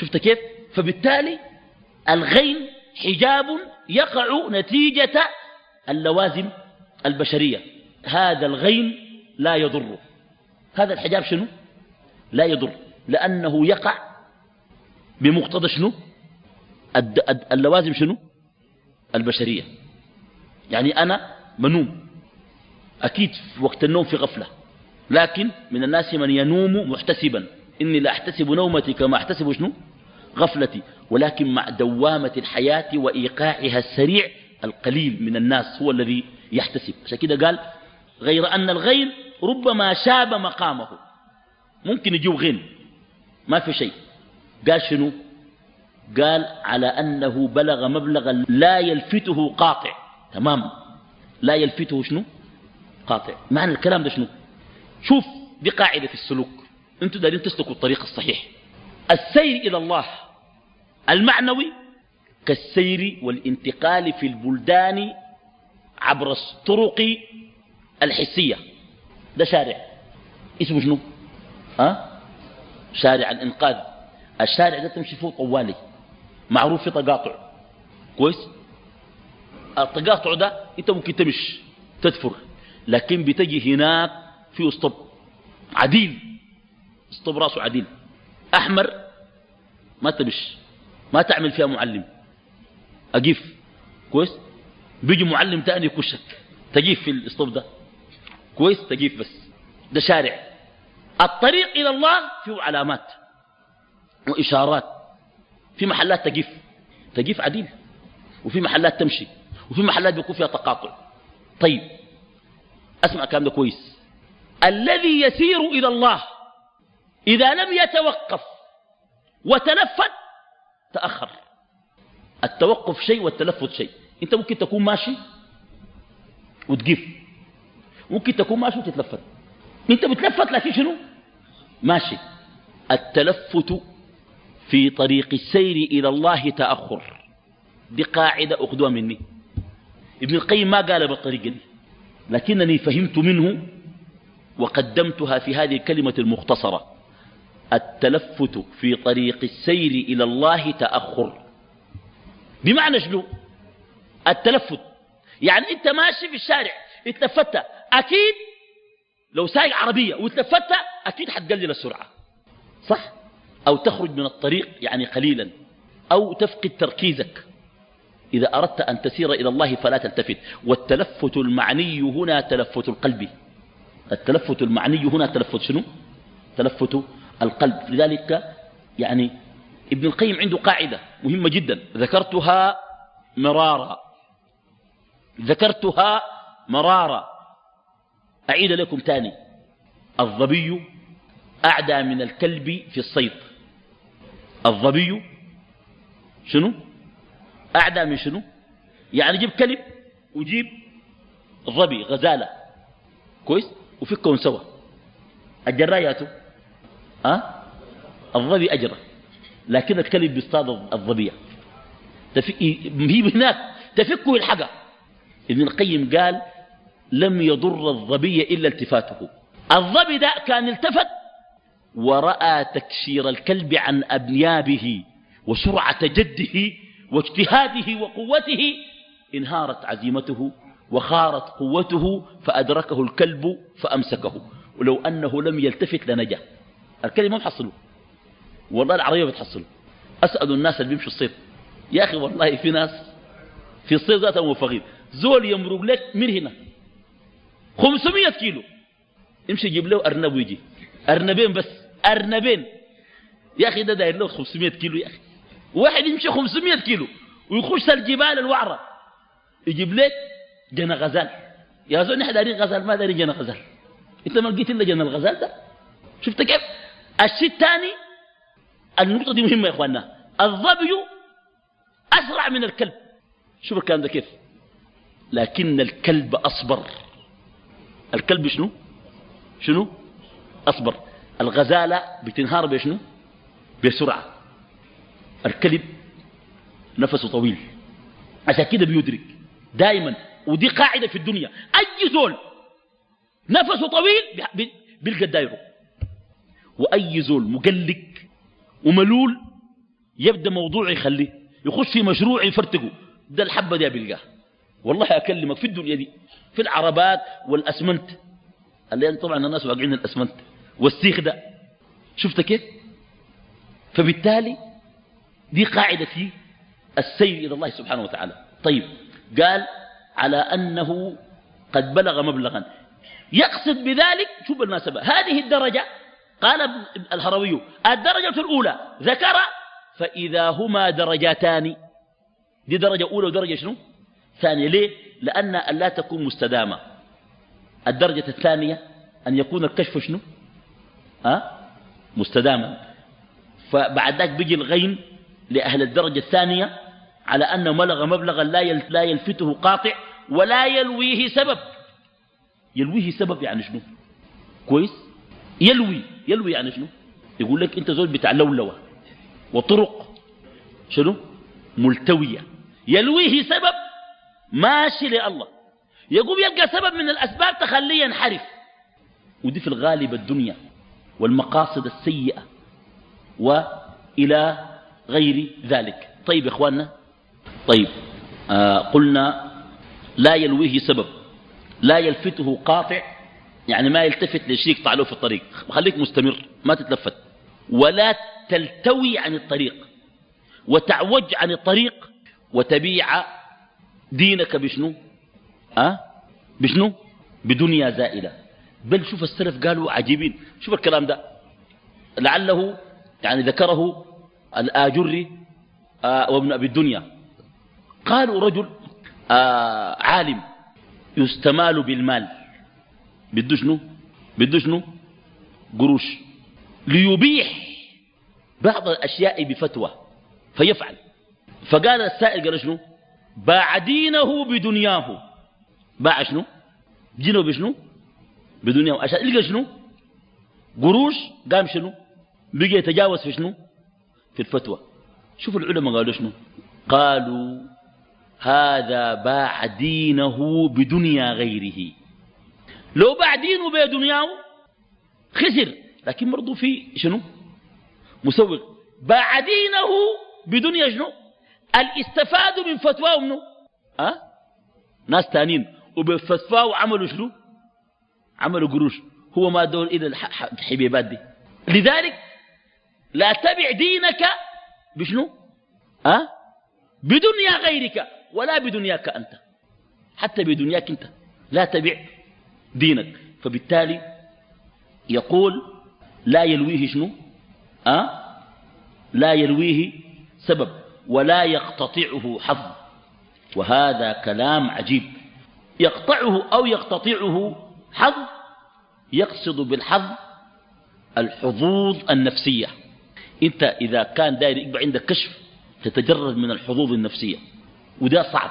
شفت كيف؟ فبالتالي الغين حجاب يقع نتيجة اللوازم البشرية. هذا الغين لا يضر. هذا الحجاب شنو؟ لا يضر لأنه يقع بمقتضى شنو؟ اللوازم شنو؟ البشرية. يعني أنا منوم أكيد في وقت النوم في غفلة لكن من الناس من ينوم محتسبا. إني لا أحتسب نومتي كما أحتسب شنو؟ غفلتي. ولكن مع دوامة الحياة وإيقاعها السريع القليل من الناس هو الذي يحتسب. عشان كده قال غير أن الغير ربما شاب مقامه. ممكن يجيب غين ما في شيء. قال شنو؟ قال على أنه بلغ مبلغا لا يلفته قاطع. تمام. لا يلفته شنو؟ قاطع. معنى الكلام ده شنو؟ شوف دي قاعدة في السلوك. أنتوا دارين تسلكوا الطريق الصحيح. السير إلى الله المعنوي كالسير والانتقال في البلدان عبر الطرق الحسية. ده شارع. اسمه شنو؟ ها؟ شارع الإنقاذ. الشارع ده تمشي فيه طوالي. معروف في تقاطع. كويس؟ التقاطع ده انت ممكن تمشي تدفر. لكن بتجي هناك في اسطب عديل. اسطب راسه عديل. أحمر ما تمشي ما تعمل فيها معلم. أجيف. كويس؟ بيجي معلم تاني يكشك. تجيف في الاسطب ده. كويس؟ تجيف بس. ده شارع. الطريق إلى الله فيه علامات وإشارات. في محلات تجيف. تجيف عديل. وفي محلات تمشي. وفي محلات بيكون فيها تقاطع. طيب. أسمع كلام ده كويس. الذي يسير إلى الله إذا لم يتوقف وتلفت تأخر. التوقف شيء والتلفت شيء. انت ممكن تكون ماشي وتقف. ممكن تكون ماشي وتتلفت انت بتلفت لكن شنو؟ ماشي. التلفت في طريق السير إلى الله تأخر. دي قاعدة أخذوها مني. ابن القيم ما قال بالطريقة دي. لكنني فهمت منه وقدمتها في هذه الكلمة المختصرة. التلفت في طريق السير إلى الله تأخر. بمعنى شنو؟ التلفت. يعني أنت ماشي في الشارع اتلفت أكيد لو سايق عربية واتلفت أكيد حتقلل السرعة. صح؟ أو تخرج من الطريق يعني قليلا أو تفقد تركيزك. إذا أردت أن تسير إلى الله فلا تلتفت. والتلفت المعني هنا تلفت القلب. التلفت المعني هنا تلفت شنو؟ تلفت القلب. لذلك يعني ابن القيم عنده قاعدة مهمة جدا. ذكرتها مرارا. ذكرتها مرارا. أعيد لكم تاني. الظبي أعدى من الكلب في الصيد. الظبي شنو؟ أعدى من شنو؟ يعني جيب كلب وجيب ظبي غزالة. كويس؟ وفكهم سوا. الجراياته أه؟ الظبي أجرى لكن الكلب بيصطاد الظبية هي هناك تفكه الحاجة ابن القيم قال لم يضر الظبي إلا التفاته. الظبي ده كان التفت ورأى تكشير الكلب عن أبنيابه وسرعة جده واجتهاده وقوته. انهارت عزيمته وخارت قوته فأدركه الكلب فأمسكه. ولو أنه لم يلتفت لنجا. الكلب ما بحصله. والله العربية بتحصله. أسأل الناس اللي بيمشوا الصيد يا أخي والله في ناس في الصيد ذاتهم وفقير زول يمرق لك من هنا. 500 كيلو. يمشي يجيب له أرنب ويجي. أرنبين بس. أرنبين. يا أخي ده داير له 500 كيلو يا أخي. واحد يمشي 500 كيلو ويخش الجبال الوعرة. يجيب لك جنى غزال. يا زول نحن دارين غزال ما دارين جنى غزال. انت ما لقيت إلا جنى الغزال ده؟ شفت كيف؟ الشيء الثاني النقطة دي مهمة يا إخواننا. الظبي أسرع من الكلب. شوف الكلام ده كيف. لكن الكلب أصبر. الكلب شنو؟ شنو؟ أصبر. الغزالة بتنهار بشنو بسرعة. الكلب نفسه طويل. عشان كده بيدرك. دائما ودي قاعدة في الدنيا. أي زول نفسه طويل بيلقى دايره وأي زول مقلق وملول يبدأ موضوع يخليه يخش في مشروع يفرتقه. ده الحبة دي بيلقاه والله أكلمك في الدنيا دي في العربات والأسمنت. الآن طبعا الناس واقعين الأسمنت والسيخ ده. شفت كيف؟ فبالتالي دي قاعدة في السير إلى الله سبحانه وتعالى. طيب قال على أنه قد بلغ مبلغا. يقصد بذلك شوف المناسبة هذه الدرجة قال الهروي الدرجة الأولى ذكر فإذا هما درجتان. دي درجة أولى ودرجة شنو؟ ثانية. ليه؟ لأن أن لا تكون مستدامة. الدرجة الثانية أن يكون الكشف شنو؟ ها؟ مستداما. فبعد ذلك بيجي الغين لأهل الدرجة الثانية على أن ملغ مبلغا لا يلفته قاطع ولا يلويه سبب. يلويه سبب يعني شنو؟ كويس؟ يلوي يلوي يعني شنو؟ يقول لك أنت زول بتاع لولوة وطرق شنو؟ ملتوية. يلويه سبب ماشي لله. يقوم يلقى سبب من الأسباب تخليه ينحرف. ودي في الغالب الدنيا والمقاصد السيئة وإلى غير ذلك. طيب يا إخواننا طيب آه قلنا لا يلويه سبب لا يلفته قاطع يعني ما يلتفت لشيء يقطع له في الطريق. خليك مستمر ما تتلفت. ولا تلتوي عن الطريق. وتعوج عن الطريق وتبيع دينك بشنو؟ أه؟ بشنو؟ بدنيا زائلة. بل شوف السلف قالوا عجيبين. شوف الكلام ده. لعله يعني ذكره الآجري آه وابن أبي الدنيا. قالوا رجل آه عالم يستمال بالمال. بده شنو بده شنو قروش. ليبيح بعض الأشياء بفتوى فيفعل. فقال السائل قال شنو؟ باع دينه بدنياه. باع شنو؟ دينه بشنو؟ بدنياه. عشان يلقى شنو؟ قروش. قام شنو؟ بقي يتجاوز في شنو؟ في الفتوى. شوفوا العلماء قالوا شنو؟ قالوا هذا باع دينه بدنيا غيره. لو باع دينه بدنياه خسر. لكن برضه في شنو؟ مسوق باع دينه بدنيا شنو؟ الاستفاد من فتواه منه أه؟ ناس تانين وبفتواه وعملوا شنو؟ عملوا قروش. هو ما دور إلى الحبيبات دي. لذلك لا تبع دينك بشنو؟ أه؟ بدنيا غيرك ولا بدنياك أنت. حتى بدنياك أنت. لا تبع دينك. فبالتالي يقول لا يلويه شنو؟ أه؟ لا يلويه سبب ولا يقتطعه حظ. وهذا كلام عجيب. يقطعه أو يقتطعه حظ يقصد بالحظ الحظوظ النفسية. أنت إذا كان داير يبقى عندك كشف تتجرد من الحظوظ النفسية وده صعب.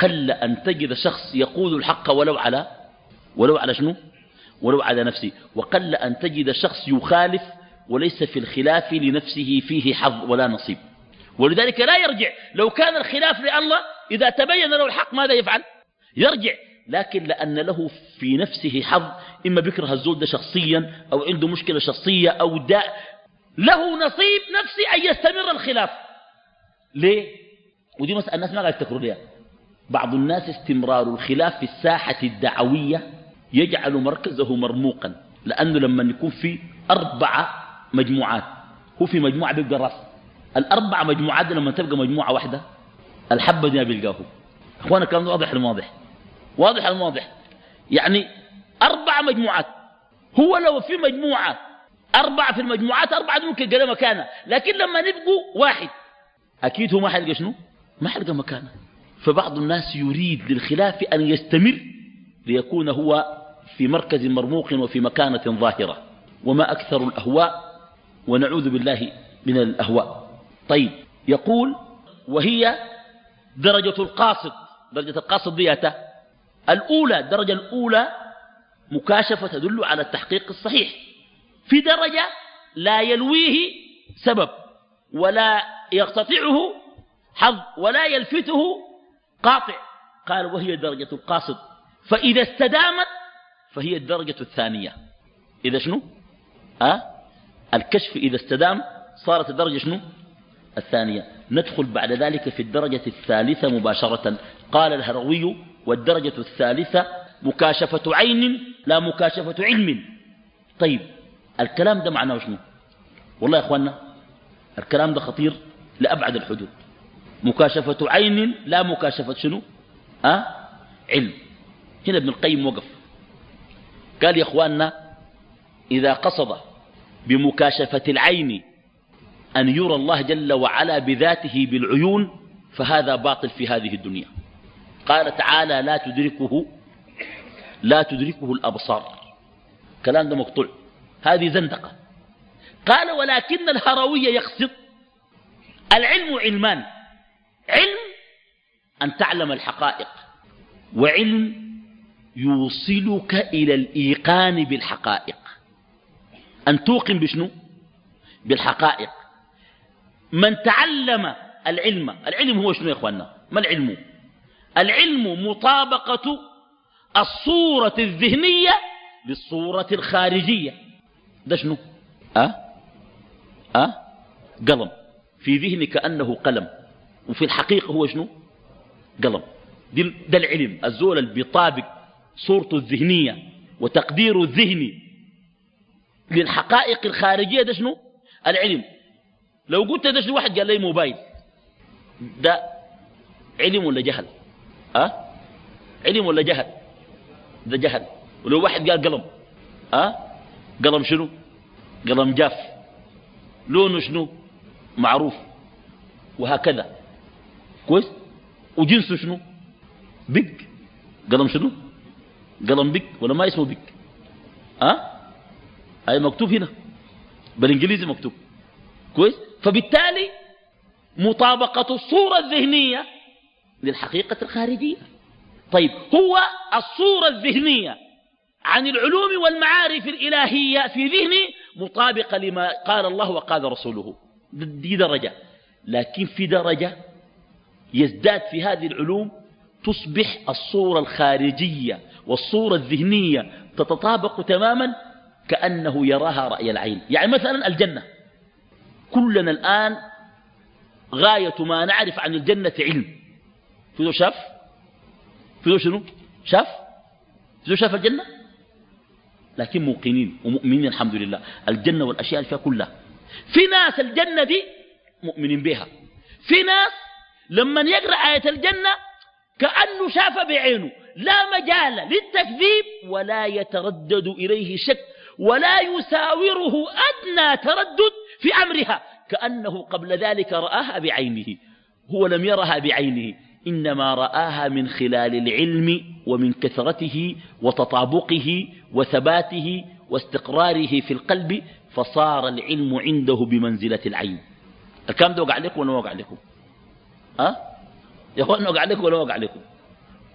قل أن تجد شخص يقول الحق ولو على ولو على شنو؟ ولو على نفسه. وقل أن تجد شخص يخالف وليس في الخلاف لنفسه فيه حظ ولا نصيب. ولذلك لا يرجع. لو كان الخلاف لله إذا تبين له الحق ماذا يفعل؟ يرجع. لكن لأن له في نفسه حظ إما بكره الزول ده شخصيا أو عنده مشكلة شخصية أو داء له نصيب نفسي أن يستمر الخلاف. ليه؟ ودي مسألة الناس ما قاعد يفتكروا ليها. بعض الناس استمرار الخلاف في الساحة الدعوية يجعل مركزه مرموقا لأنه لما يكون في أربعة مجموعات هو في مجموعة بيبقى راس. الأربع مجموعات لما تبقى مجموعة واحدة الحبة دي بيلقاه أخوانا كلام واضح المواضح واضح؟ المواضح يعني أربع مجموعات. هو لو في مجموعة أربعة في المجموعات أربعة ممكن قال مكانه لكن لما نبقوا واحد أكيد هو ما حلقى شنو؟ ما حلقى مكانه. فبعض الناس يريد للخلاف أن يستمر ليكون هو في مركز مرموق وفي مكانة ظاهرة وما أكثر الأهواء ونعوذ بالله من الأهواء. طيب يقول وهي درجة القاصد درجة القاصد ديته الأولى الدرجة الأولى مكاشفة تدل على التحقيق الصحيح. في درجة لا يلويه سبب ولا يقتطعه حظ ولا يلفته قاطع. قال وهي درجة القاصد فإذا استدامت فهي الدرجة الثانية. إذا شنو؟ أه؟ الكشف إذا استدام صارت الدرجة شنو؟ الثانية. ندخل بعد ذلك في الدرجة الثالثة مباشرة. قال الهروي والدرجة الثالثة مكاشفة عين لا مكاشفة علم. طيب الكلام ده معناه شنو؟ والله يا أخوانا الكلام ده خطير لأبعد الحدود. مكاشفة عين لا مكاشفة شنو؟ أه؟ علم. هنا ابن القيم وقف. قال يا أخواننا إذا قصد بمكاشفة العين أن يرى الله جل وعلا بذاته بالعيون فهذا باطل في هذه الدنيا. قال تعالى لا تدركه لا تدركه الأبصار. كلام ده مقطوع. هذه زندقة. قال ولكن الهروي يقصد العلم علمان علم أن تعلم الحقائق وعلم يوصلك إلى الإيقان بالحقائق. أن توقن بشنو؟ بالحقائق. من تعلم العلم العلم هو شنو يا أخوانا ما العلم؟ العلم مطابقة الصورة الذهنية للصورة الخارجية. ده شنو؟ أه؟ أه؟ قلم. في ذهنك كأنه قلم. وفي الحقيقة هو شنو؟ قلم. ده العلم. الزول اللي بيطابق صورته الذهنية وتقديره الذهني. للحقائق الخارجية ده شنو؟ العلم. لو قلت ده شنو؟ واحد قال لي موبايل. ده علم ولا جهل؟ أه؟ علم ولا جهل؟ ده جهل. ولو واحد قال قلم أه؟ قلم شنو؟ قلم جاف. لونه شنو؟ معروف. وهكذا. كويس؟ وجنسه شنو؟ بيج. قلم شنو؟ قلم بيج ولا ما اسمه بيج أه؟ أي مكتوب هنا. بالإنجليزي مكتوب. كويس؟ فبالتالي مطابقة الصورة الذهنية للحقيقة الخارجية. طيب هو الصورة الذهنية عن العلوم والمعارف الإلهية في ذهني مطابقة لما قال الله وقال رسوله. دي درجة. لكن في درجة يزداد في هذه العلوم تصبح الصورة الخارجية. والصورة الذهنية تتطابق تماما كأنه يراها رأي العين. يعني مثلا الجنة. كلنا الآن غاية ما نعرف عن الجنة علم. في ذو شاف؟ في ذو شنو؟ شاف؟ في ذو شاف الجنة؟ لكن موقنين ومؤمنين الحمد لله. الجنة والأشياء اللي فيها كلها. في ناس الجنة دي مؤمنين بها. في ناس لما يقرأ آية الجنة كأنه شاف بعينه. لا مجال للتكذيب ولا يتردد إليه شك ولا يساوره أدنى تردد في أمرها كأنه قبل ذلك رآها بعينه هو لم يرها بعينه إنما رآها من خلال العلم ومن كثرته وتطابقه وثباته واستقراره في القلب فصار العلم عنده بمنزلة العين. الكلام ده وقع لكم ولا وقع لكم؟ أه؟ يا أخوان وقع لكم ولا وقع لكم؟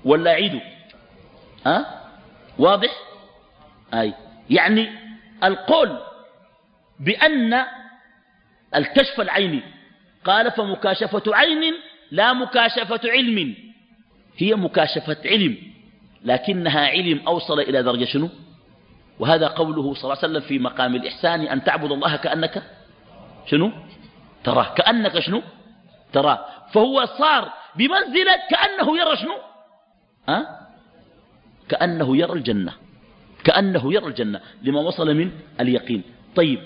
ولا عيدوا أه؟ واضح؟ أي. يعني القول بأن الكشف العيني قال فمكاشفة عين لا مكاشفة علم. هي مكاشفة علم لكنها علم أوصل إلى درجة شنو؟ وهذا قوله صلى الله عليه وسلم في مقام الإحسان أن تعبد الله كأنك شنو؟ تراه. كأنك شنو؟ تراه. فهو صار بمنزلة كأنه يرى شنو؟ كأنه يرى الجنة. كأنه يرى الجنة. لما وصل من اليقين. طيب.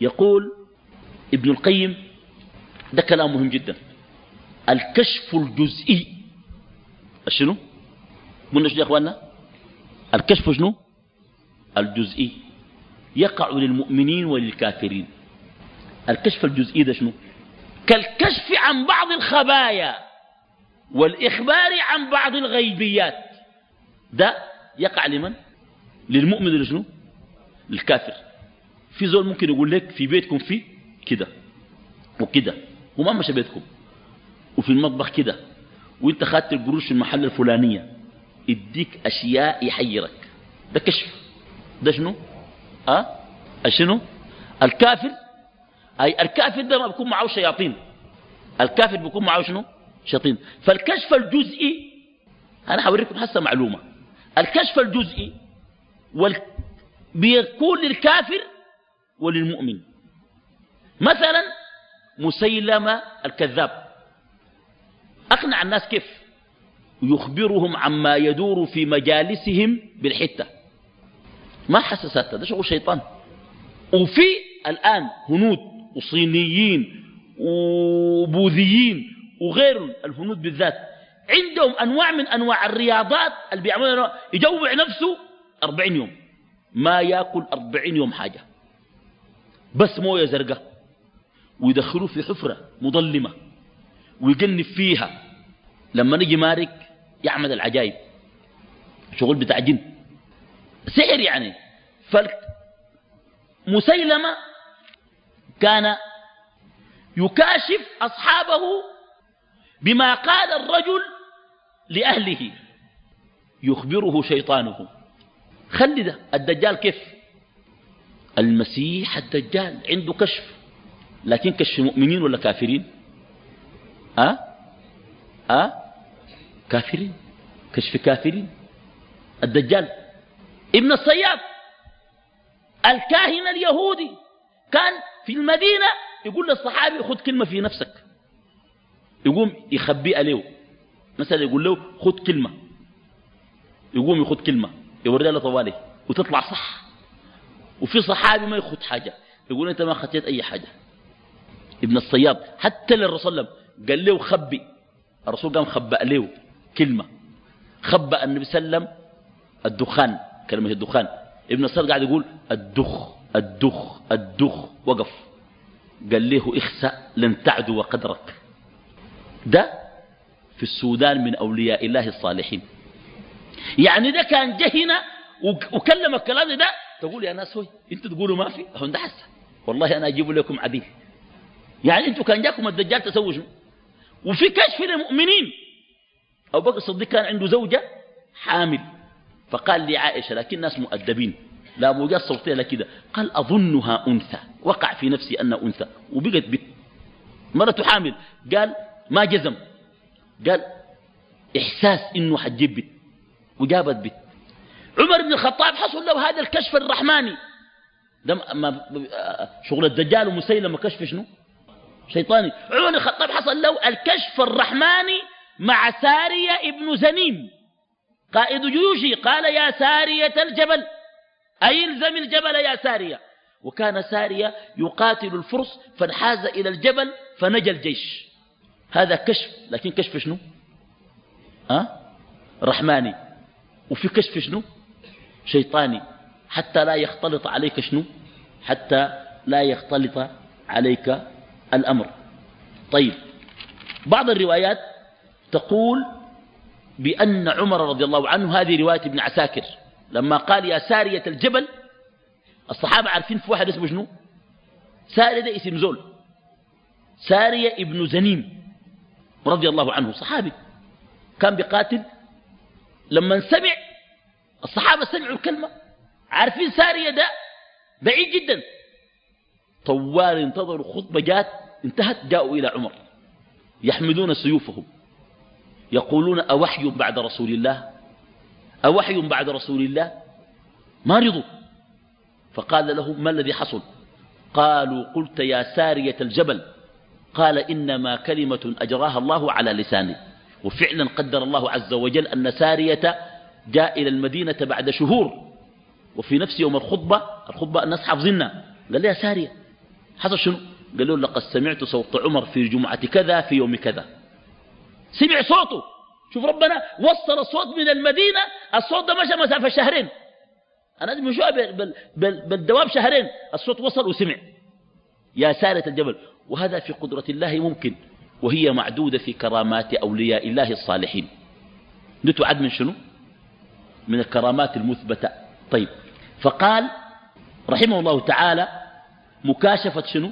يقول ابن القيم ده كلام مهم جدا. الكشف الجزئي. شنو قلنا شنو يا إخواننا؟ الكشف شنو؟ الجزئي. يقع للمؤمنين وللكافرين. الكشف الجزئي ده شنو؟ كالكشف عن بعض الخبايا. والإخبار عن بعض الغيبيات. ده يقع لمن؟ للمؤمن شنو؟ للكافر في زول ممكن يقول لك في بيتكم في كده وكده وما مشى بيتكم وفي المطبخ كده وانت خدت القروش في المحل الفلانية يديك أشياء يحيرك. ده كشف. ده شنو؟ أه؟ شنو؟ الكافر أي الكافر ده ما بيكون معه شياطين. الكافر بيكون معه شنو؟ شياطين فالكشف الجزئي أنا حوريكم هسه معلومة. الكشف الجزئي وال... بيكون للكافر وللمؤمن. مثلا مسيلمة الكذاب. أقنع الناس كيف؟ يخبرهم عما يدور في مجالسهم بالحتة. ما حسساتها ده شغل شيطان. وفي الآن هنود وصينيين وبوذيين وغيرهم الهنود بالذات. عندهم أنواع من أنواع الرياضات اللي بيعملوا يجوع نفسه أربعين يوم. ما يأكل أربعين يوم حاجة. بس موية زرقاء. ويدخلوه في حفرة مظلمة. ويجنب فيها. لما نجي مارك يعمل العجائب شغل بتاع جن. سحر يعني. فلك مسيلمة كان يكاشف أصحابه بما قال الرجل لأهله. يخبره شيطانه. خلي ده الدجال كيف؟ المسيح الدجال عنده كشف. لكن كشف مؤمنين ولا كافرين؟ أه؟ أه؟ كافرين. كشف كافرين. الدجال. ابن الصياد الكاهن اليهودي. كان في المدينة يقول للصحابي خذ كلمة في نفسك. يقوم يخبي عليه مثلا يقول له خذ كلمة. يقوم يخذ كلمة. يوريها له طوالي. وتطلع صح. وفي صحابي ما يخذ حاجة. يقول أنت ما خطيت أي حاجة. ابن الصياد حتى للرسول صلى الله عليه وسلم قال له خبي. الرسول قام خبأ له كلمة. خبأ النبي صلى الله عليه وسلم الدخان. كلمة الدخان. ابن الصياد قاعد يقول الدخ الدخ الدخ. وقف. قال له اخسأ لن تعدو قدرك. ده في السودان من أولياء الله الصالحين. يعني ده كان جهنا وكلم الكلام ده تقول يا ناس هوي أنتوا تقولوا ما في؟ هو ده حسن. والله أنا أجيب لكم عديل. يعني أنتوا كان جاكم الدجال تسووا وفي كشف للمؤمنين. أبو بكر الصديق كان عنده زوجة حامل. فقال لعائشه لكن ناس مؤدبين. لا موجات صوتيه لا كده. قال أظنها أنثى. وقع في نفسي أنها أنثى. وبقت بت مرته حامل قال ما جزم. قال إحساس إنه حتجيب بت وجابت بت عمر بن الخطاب حصل له هذا الكشف الرحماني. ده ما شغل الدجال ومسيلمة كشف شنو؟ شيطاني. عمر بن الخطاب حصل له الكشف الرحماني مع سارية ابن زنيم. قائد جيوشي قال يا سارية الجبل. أي الزم الجبل يا سارية؟ وكان سارية يقاتل الفرس فانحاز إلى الجبل فنجى الجيش. هذا كشف لكن كشف شنو؟ أه؟ رحماني. وفي كشف شنو؟ شيطاني. حتى لا يختلط عليك شنو؟ حتى لا يختلط عليك الأمر. طيب. بعض الروايات تقول بأن عمر رضي الله عنه هذه رواية ابن عساكر لما قال يا سارية الجبل الصحابة عارفين في واحد اسمه شنو؟ سارية اسم زول. سارية ابن زنيم. رضي الله عنه صحابي. كان بقاتل. لما سمع الصحابة سمعوا الكلمة. عارفين سارية ده؟ بعيد جدا. طوال انتظروا خطبة جات انتهت جاءوا إلى عمر. يحملون سيوفهم. يقولون أوحي بعد رسول الله؟ أوحي بعد رسول الله؟ ما رضوا. فقال لهم ما الذي حصل؟ قالوا قلت يا سارية الجبل. قال إنما كلمة أجراها الله على لساني. وفعلا قدر الله عز وجل أن سارية جاء إلى المدينة بعد شهور. وفي نفس يوم الخطبة الخطبة الناس حافظينها قال لي يا سارية حصل شنو؟ قال له لقد سمعت صوت عمر في جمعة كذا في يوم كذا. سمع صوته. شوف ربنا وصل الصوت من المدينة الصوت ده مشى مسافة شهرين. أنا من شو بالدوام شهرين. الصوت وصل وسمع. يا سارة الجبل وهذا في قدرة الله ممكن وهي معدودة في كرامات أولياء الله الصالحين. دي تعد من شنو؟ من الكرامات المثبتة. طيب فقال رحمه الله تعالى مكاشفة شنو؟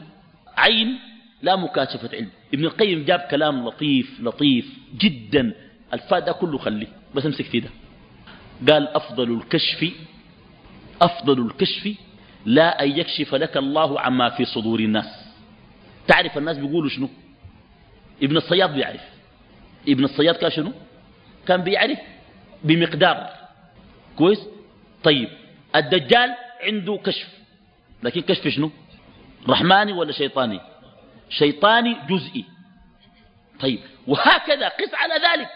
عين لا مكاشفة علم. ابن القيم جاب كلام لطيف لطيف جدا. الفاء كله خليه بس امسك فيه ده. قال أفضل الكشف أفضل الكشف لا أن يكشف لك الله عما في صدور الناس. تعرف الناس بيقولوا شنو؟ ابن الصياد بيعرف. ابن الصياد كان شنو؟ كان بيعرف بمقدار. كويس؟ طيب الدجال عنده كشف. لكن كشف شنو؟ رحماني ولا شيطاني؟ شيطاني جزئي. طيب وهكذا قس على ذلك.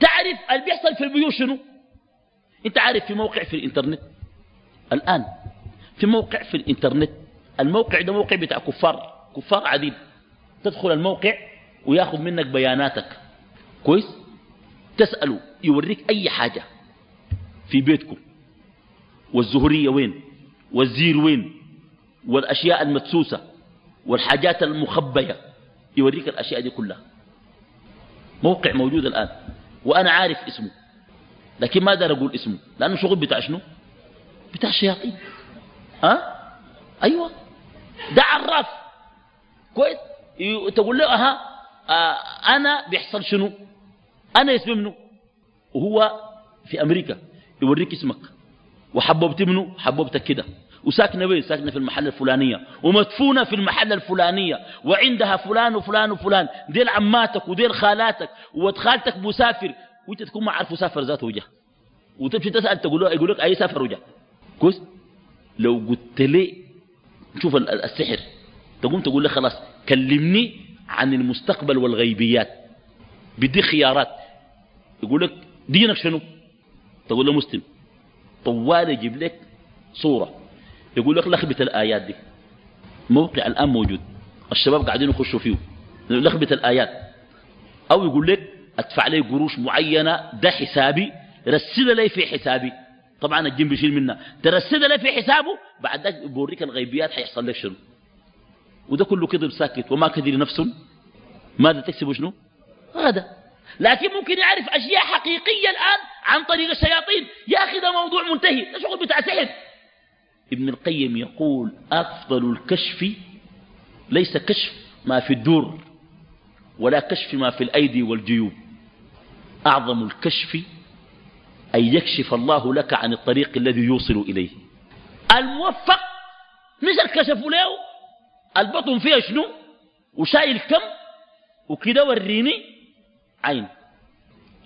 تعرف اللي بيحصل في البيوت شنو؟ انت عارف في موقع في الانترنت؟ الآن في موقع في الانترنت الموقع ده موقع بتاع كفار. كفار عديد. تدخل الموقع وياخذ منك بياناتك. كويس؟ تسأله يوريك أي حاجة. في بيتكم. والزهرية وين؟ والزير وين؟ والأشياء المدسوسة. والحاجات المخبية. يوريك الأشياء دي كلها. موقع موجود الآن. وأنا عارف اسمه. لكن ما أقدر أقول اسمه. لأنه شغل بتاع شنو؟ بتاع الشياطين أه؟ أيوة. ده عراف. كويس؟ تقول له أها آه أنا بيحصل شنو؟ أنا اسمي منه وهو في أمريكا يوريك اسمك. وحببت منه حببتك كده. وساكنة وين؟ ساكنة في المحل الفلانية. ومدفونة في المحل الفلانية. وعندها فلان وفلان وفلان. ديل عماتك وديل خالاتك. وخالتك مسافر. وانت تكون ما عارف مسافر ذاته وجه. وتمشي تسأل تقول له يقول لك أي سافر وجه. كويس؟ لو قلت لي شوف السحر. تقوم تقول له خلاص كلمني عن المستقبل والغيبيات. بدي خيارات. يقول لك دينك شنو؟ تقول له مسلم. طوال يجيب لك صورة. يقول لك لخبط الآيات دي. موقع الآن موجود. الشباب قاعدين يخشوا فيه. لخبط الآيات. أو يقول لك أدفع لي قروش معينة ده حسابي. رسل لي في حسابي. طبعا الجن بيشيل منها ترسل لي في حسابه بعد ذلك بوريك الغيبيات حيحصل لك شنو؟ وده كله كذب ساكت وما كذب نفس ماذا تكسب شنو؟ هذا. لكن ممكن يعرف أشياء حقيقية الآن عن طريق الشياطين. يا أخي ده موضوع منتهي. ده شغل بتاع سحر. ابن القيم يقول أفضل الكشف ليس كشف ما في الدور ولا كشف ما في الأيدي والجيوب. أعظم الكشف أن يكشف الله لك عن الطريق الذي يوصل إليه. الموفق مش الكشفوا له البطن فيها شنو؟ وشايل كم؟ وكده وريني عين.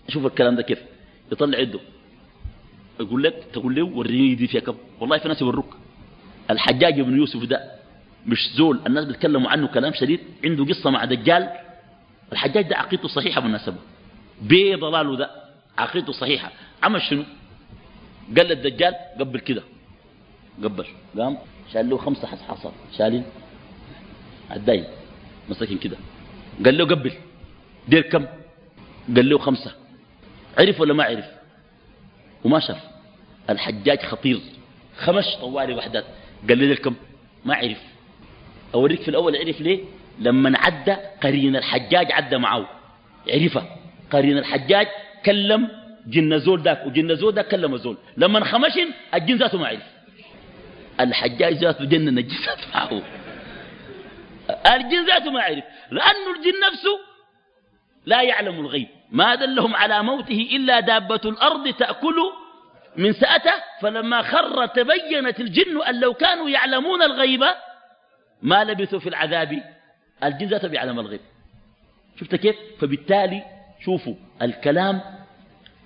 شوف الكلام ده كيف. يطلع يده. يقول لك تقول له وريني دي فيها كم. والله في ناس يوروك. الحجاج بن يوسف ده مش زول. الناس بيتكلموا عنه كلام شديد. عنده قصة مع دجال. الحجاج ده عقيدته صحيحة بالمناسبة بضلاله ده عقيدته صحيحة. عمل شنو؟ قال للدجال قبل كده. قبل. قام شال له خمسة حصحصات شالين عداين مساكين كده. قال له قبل. دير كم؟ قال له خمسة. عرف ولا ما عرف؟ وما شاف. الحجاج خطير. خمش طوالي وحدات. قال لي دير كم؟ ما عرف. أوريك في الأول عرف ليه؟ لما عدى قرين الحجاج عدى معه. عرفه. قرين الحجاج كلم جن زول ذاك وجن زول ذاك كلم زول. لما خمشن الجن ذاته ما عرف. الحجاج ذاته جن ذاته معه. الجن ذاته ما عرف لأنه الجن نفسه لا يعلم الغيب. ما دلهم على موته إلا دابة الأرض تأكل من سأته فلما خر تبينت الجن أن لو كانوا يعلمون الغيب ما لبثوا في العذاب. الجن ذاته بيعلم الغيب. شفت كيف؟ فبالتالي شوفوا الكلام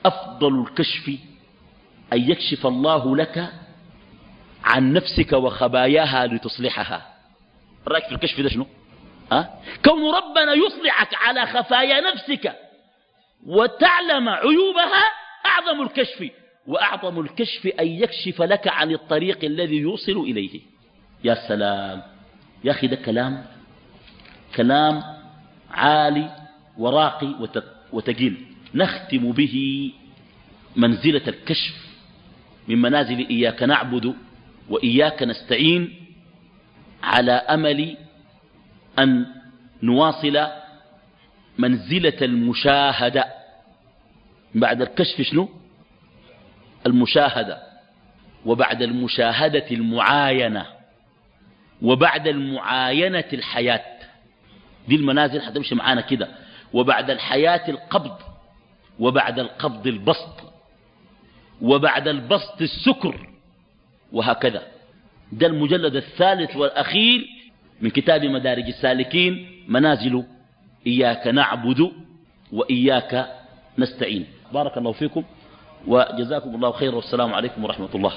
أفضل الكشف أن يكشف الله لك عن نفسك وخباياها لتصلحها. رأيك في الكشف ده شنو؟ أه؟ كون ربنا يصلحك على خفايا نفسك وتعلم عيوبها أعظم الكشف وأعظم الكشف أن يكشف لك عن الطريق الذي يوصل إليه. يا سلام. يا أخي ده كلام كلام عالي وراقي وتقيل. نختم به منزلة الكشف من منازل إياك نعبد وإياك نستعين. على أمل أن نواصل منزلة المشاهدة. بعد الكشف شنو؟ المشاهدة. وبعد المشاهدة المعاينة. وبعد المعاينة الحياة. دي المنازل هتمشي معانا كده. وبعد الحياة القبض. وبعد القبض البسط. وبعد البسط السكر. وهكذا. ده المجلد الثالث والأخير من كتاب مدارج السالكين منازل إياك نعبد وإياك نستعين. بارك الله فيكم وجزاكم الله خير والسلام عليكم ورحمة الله.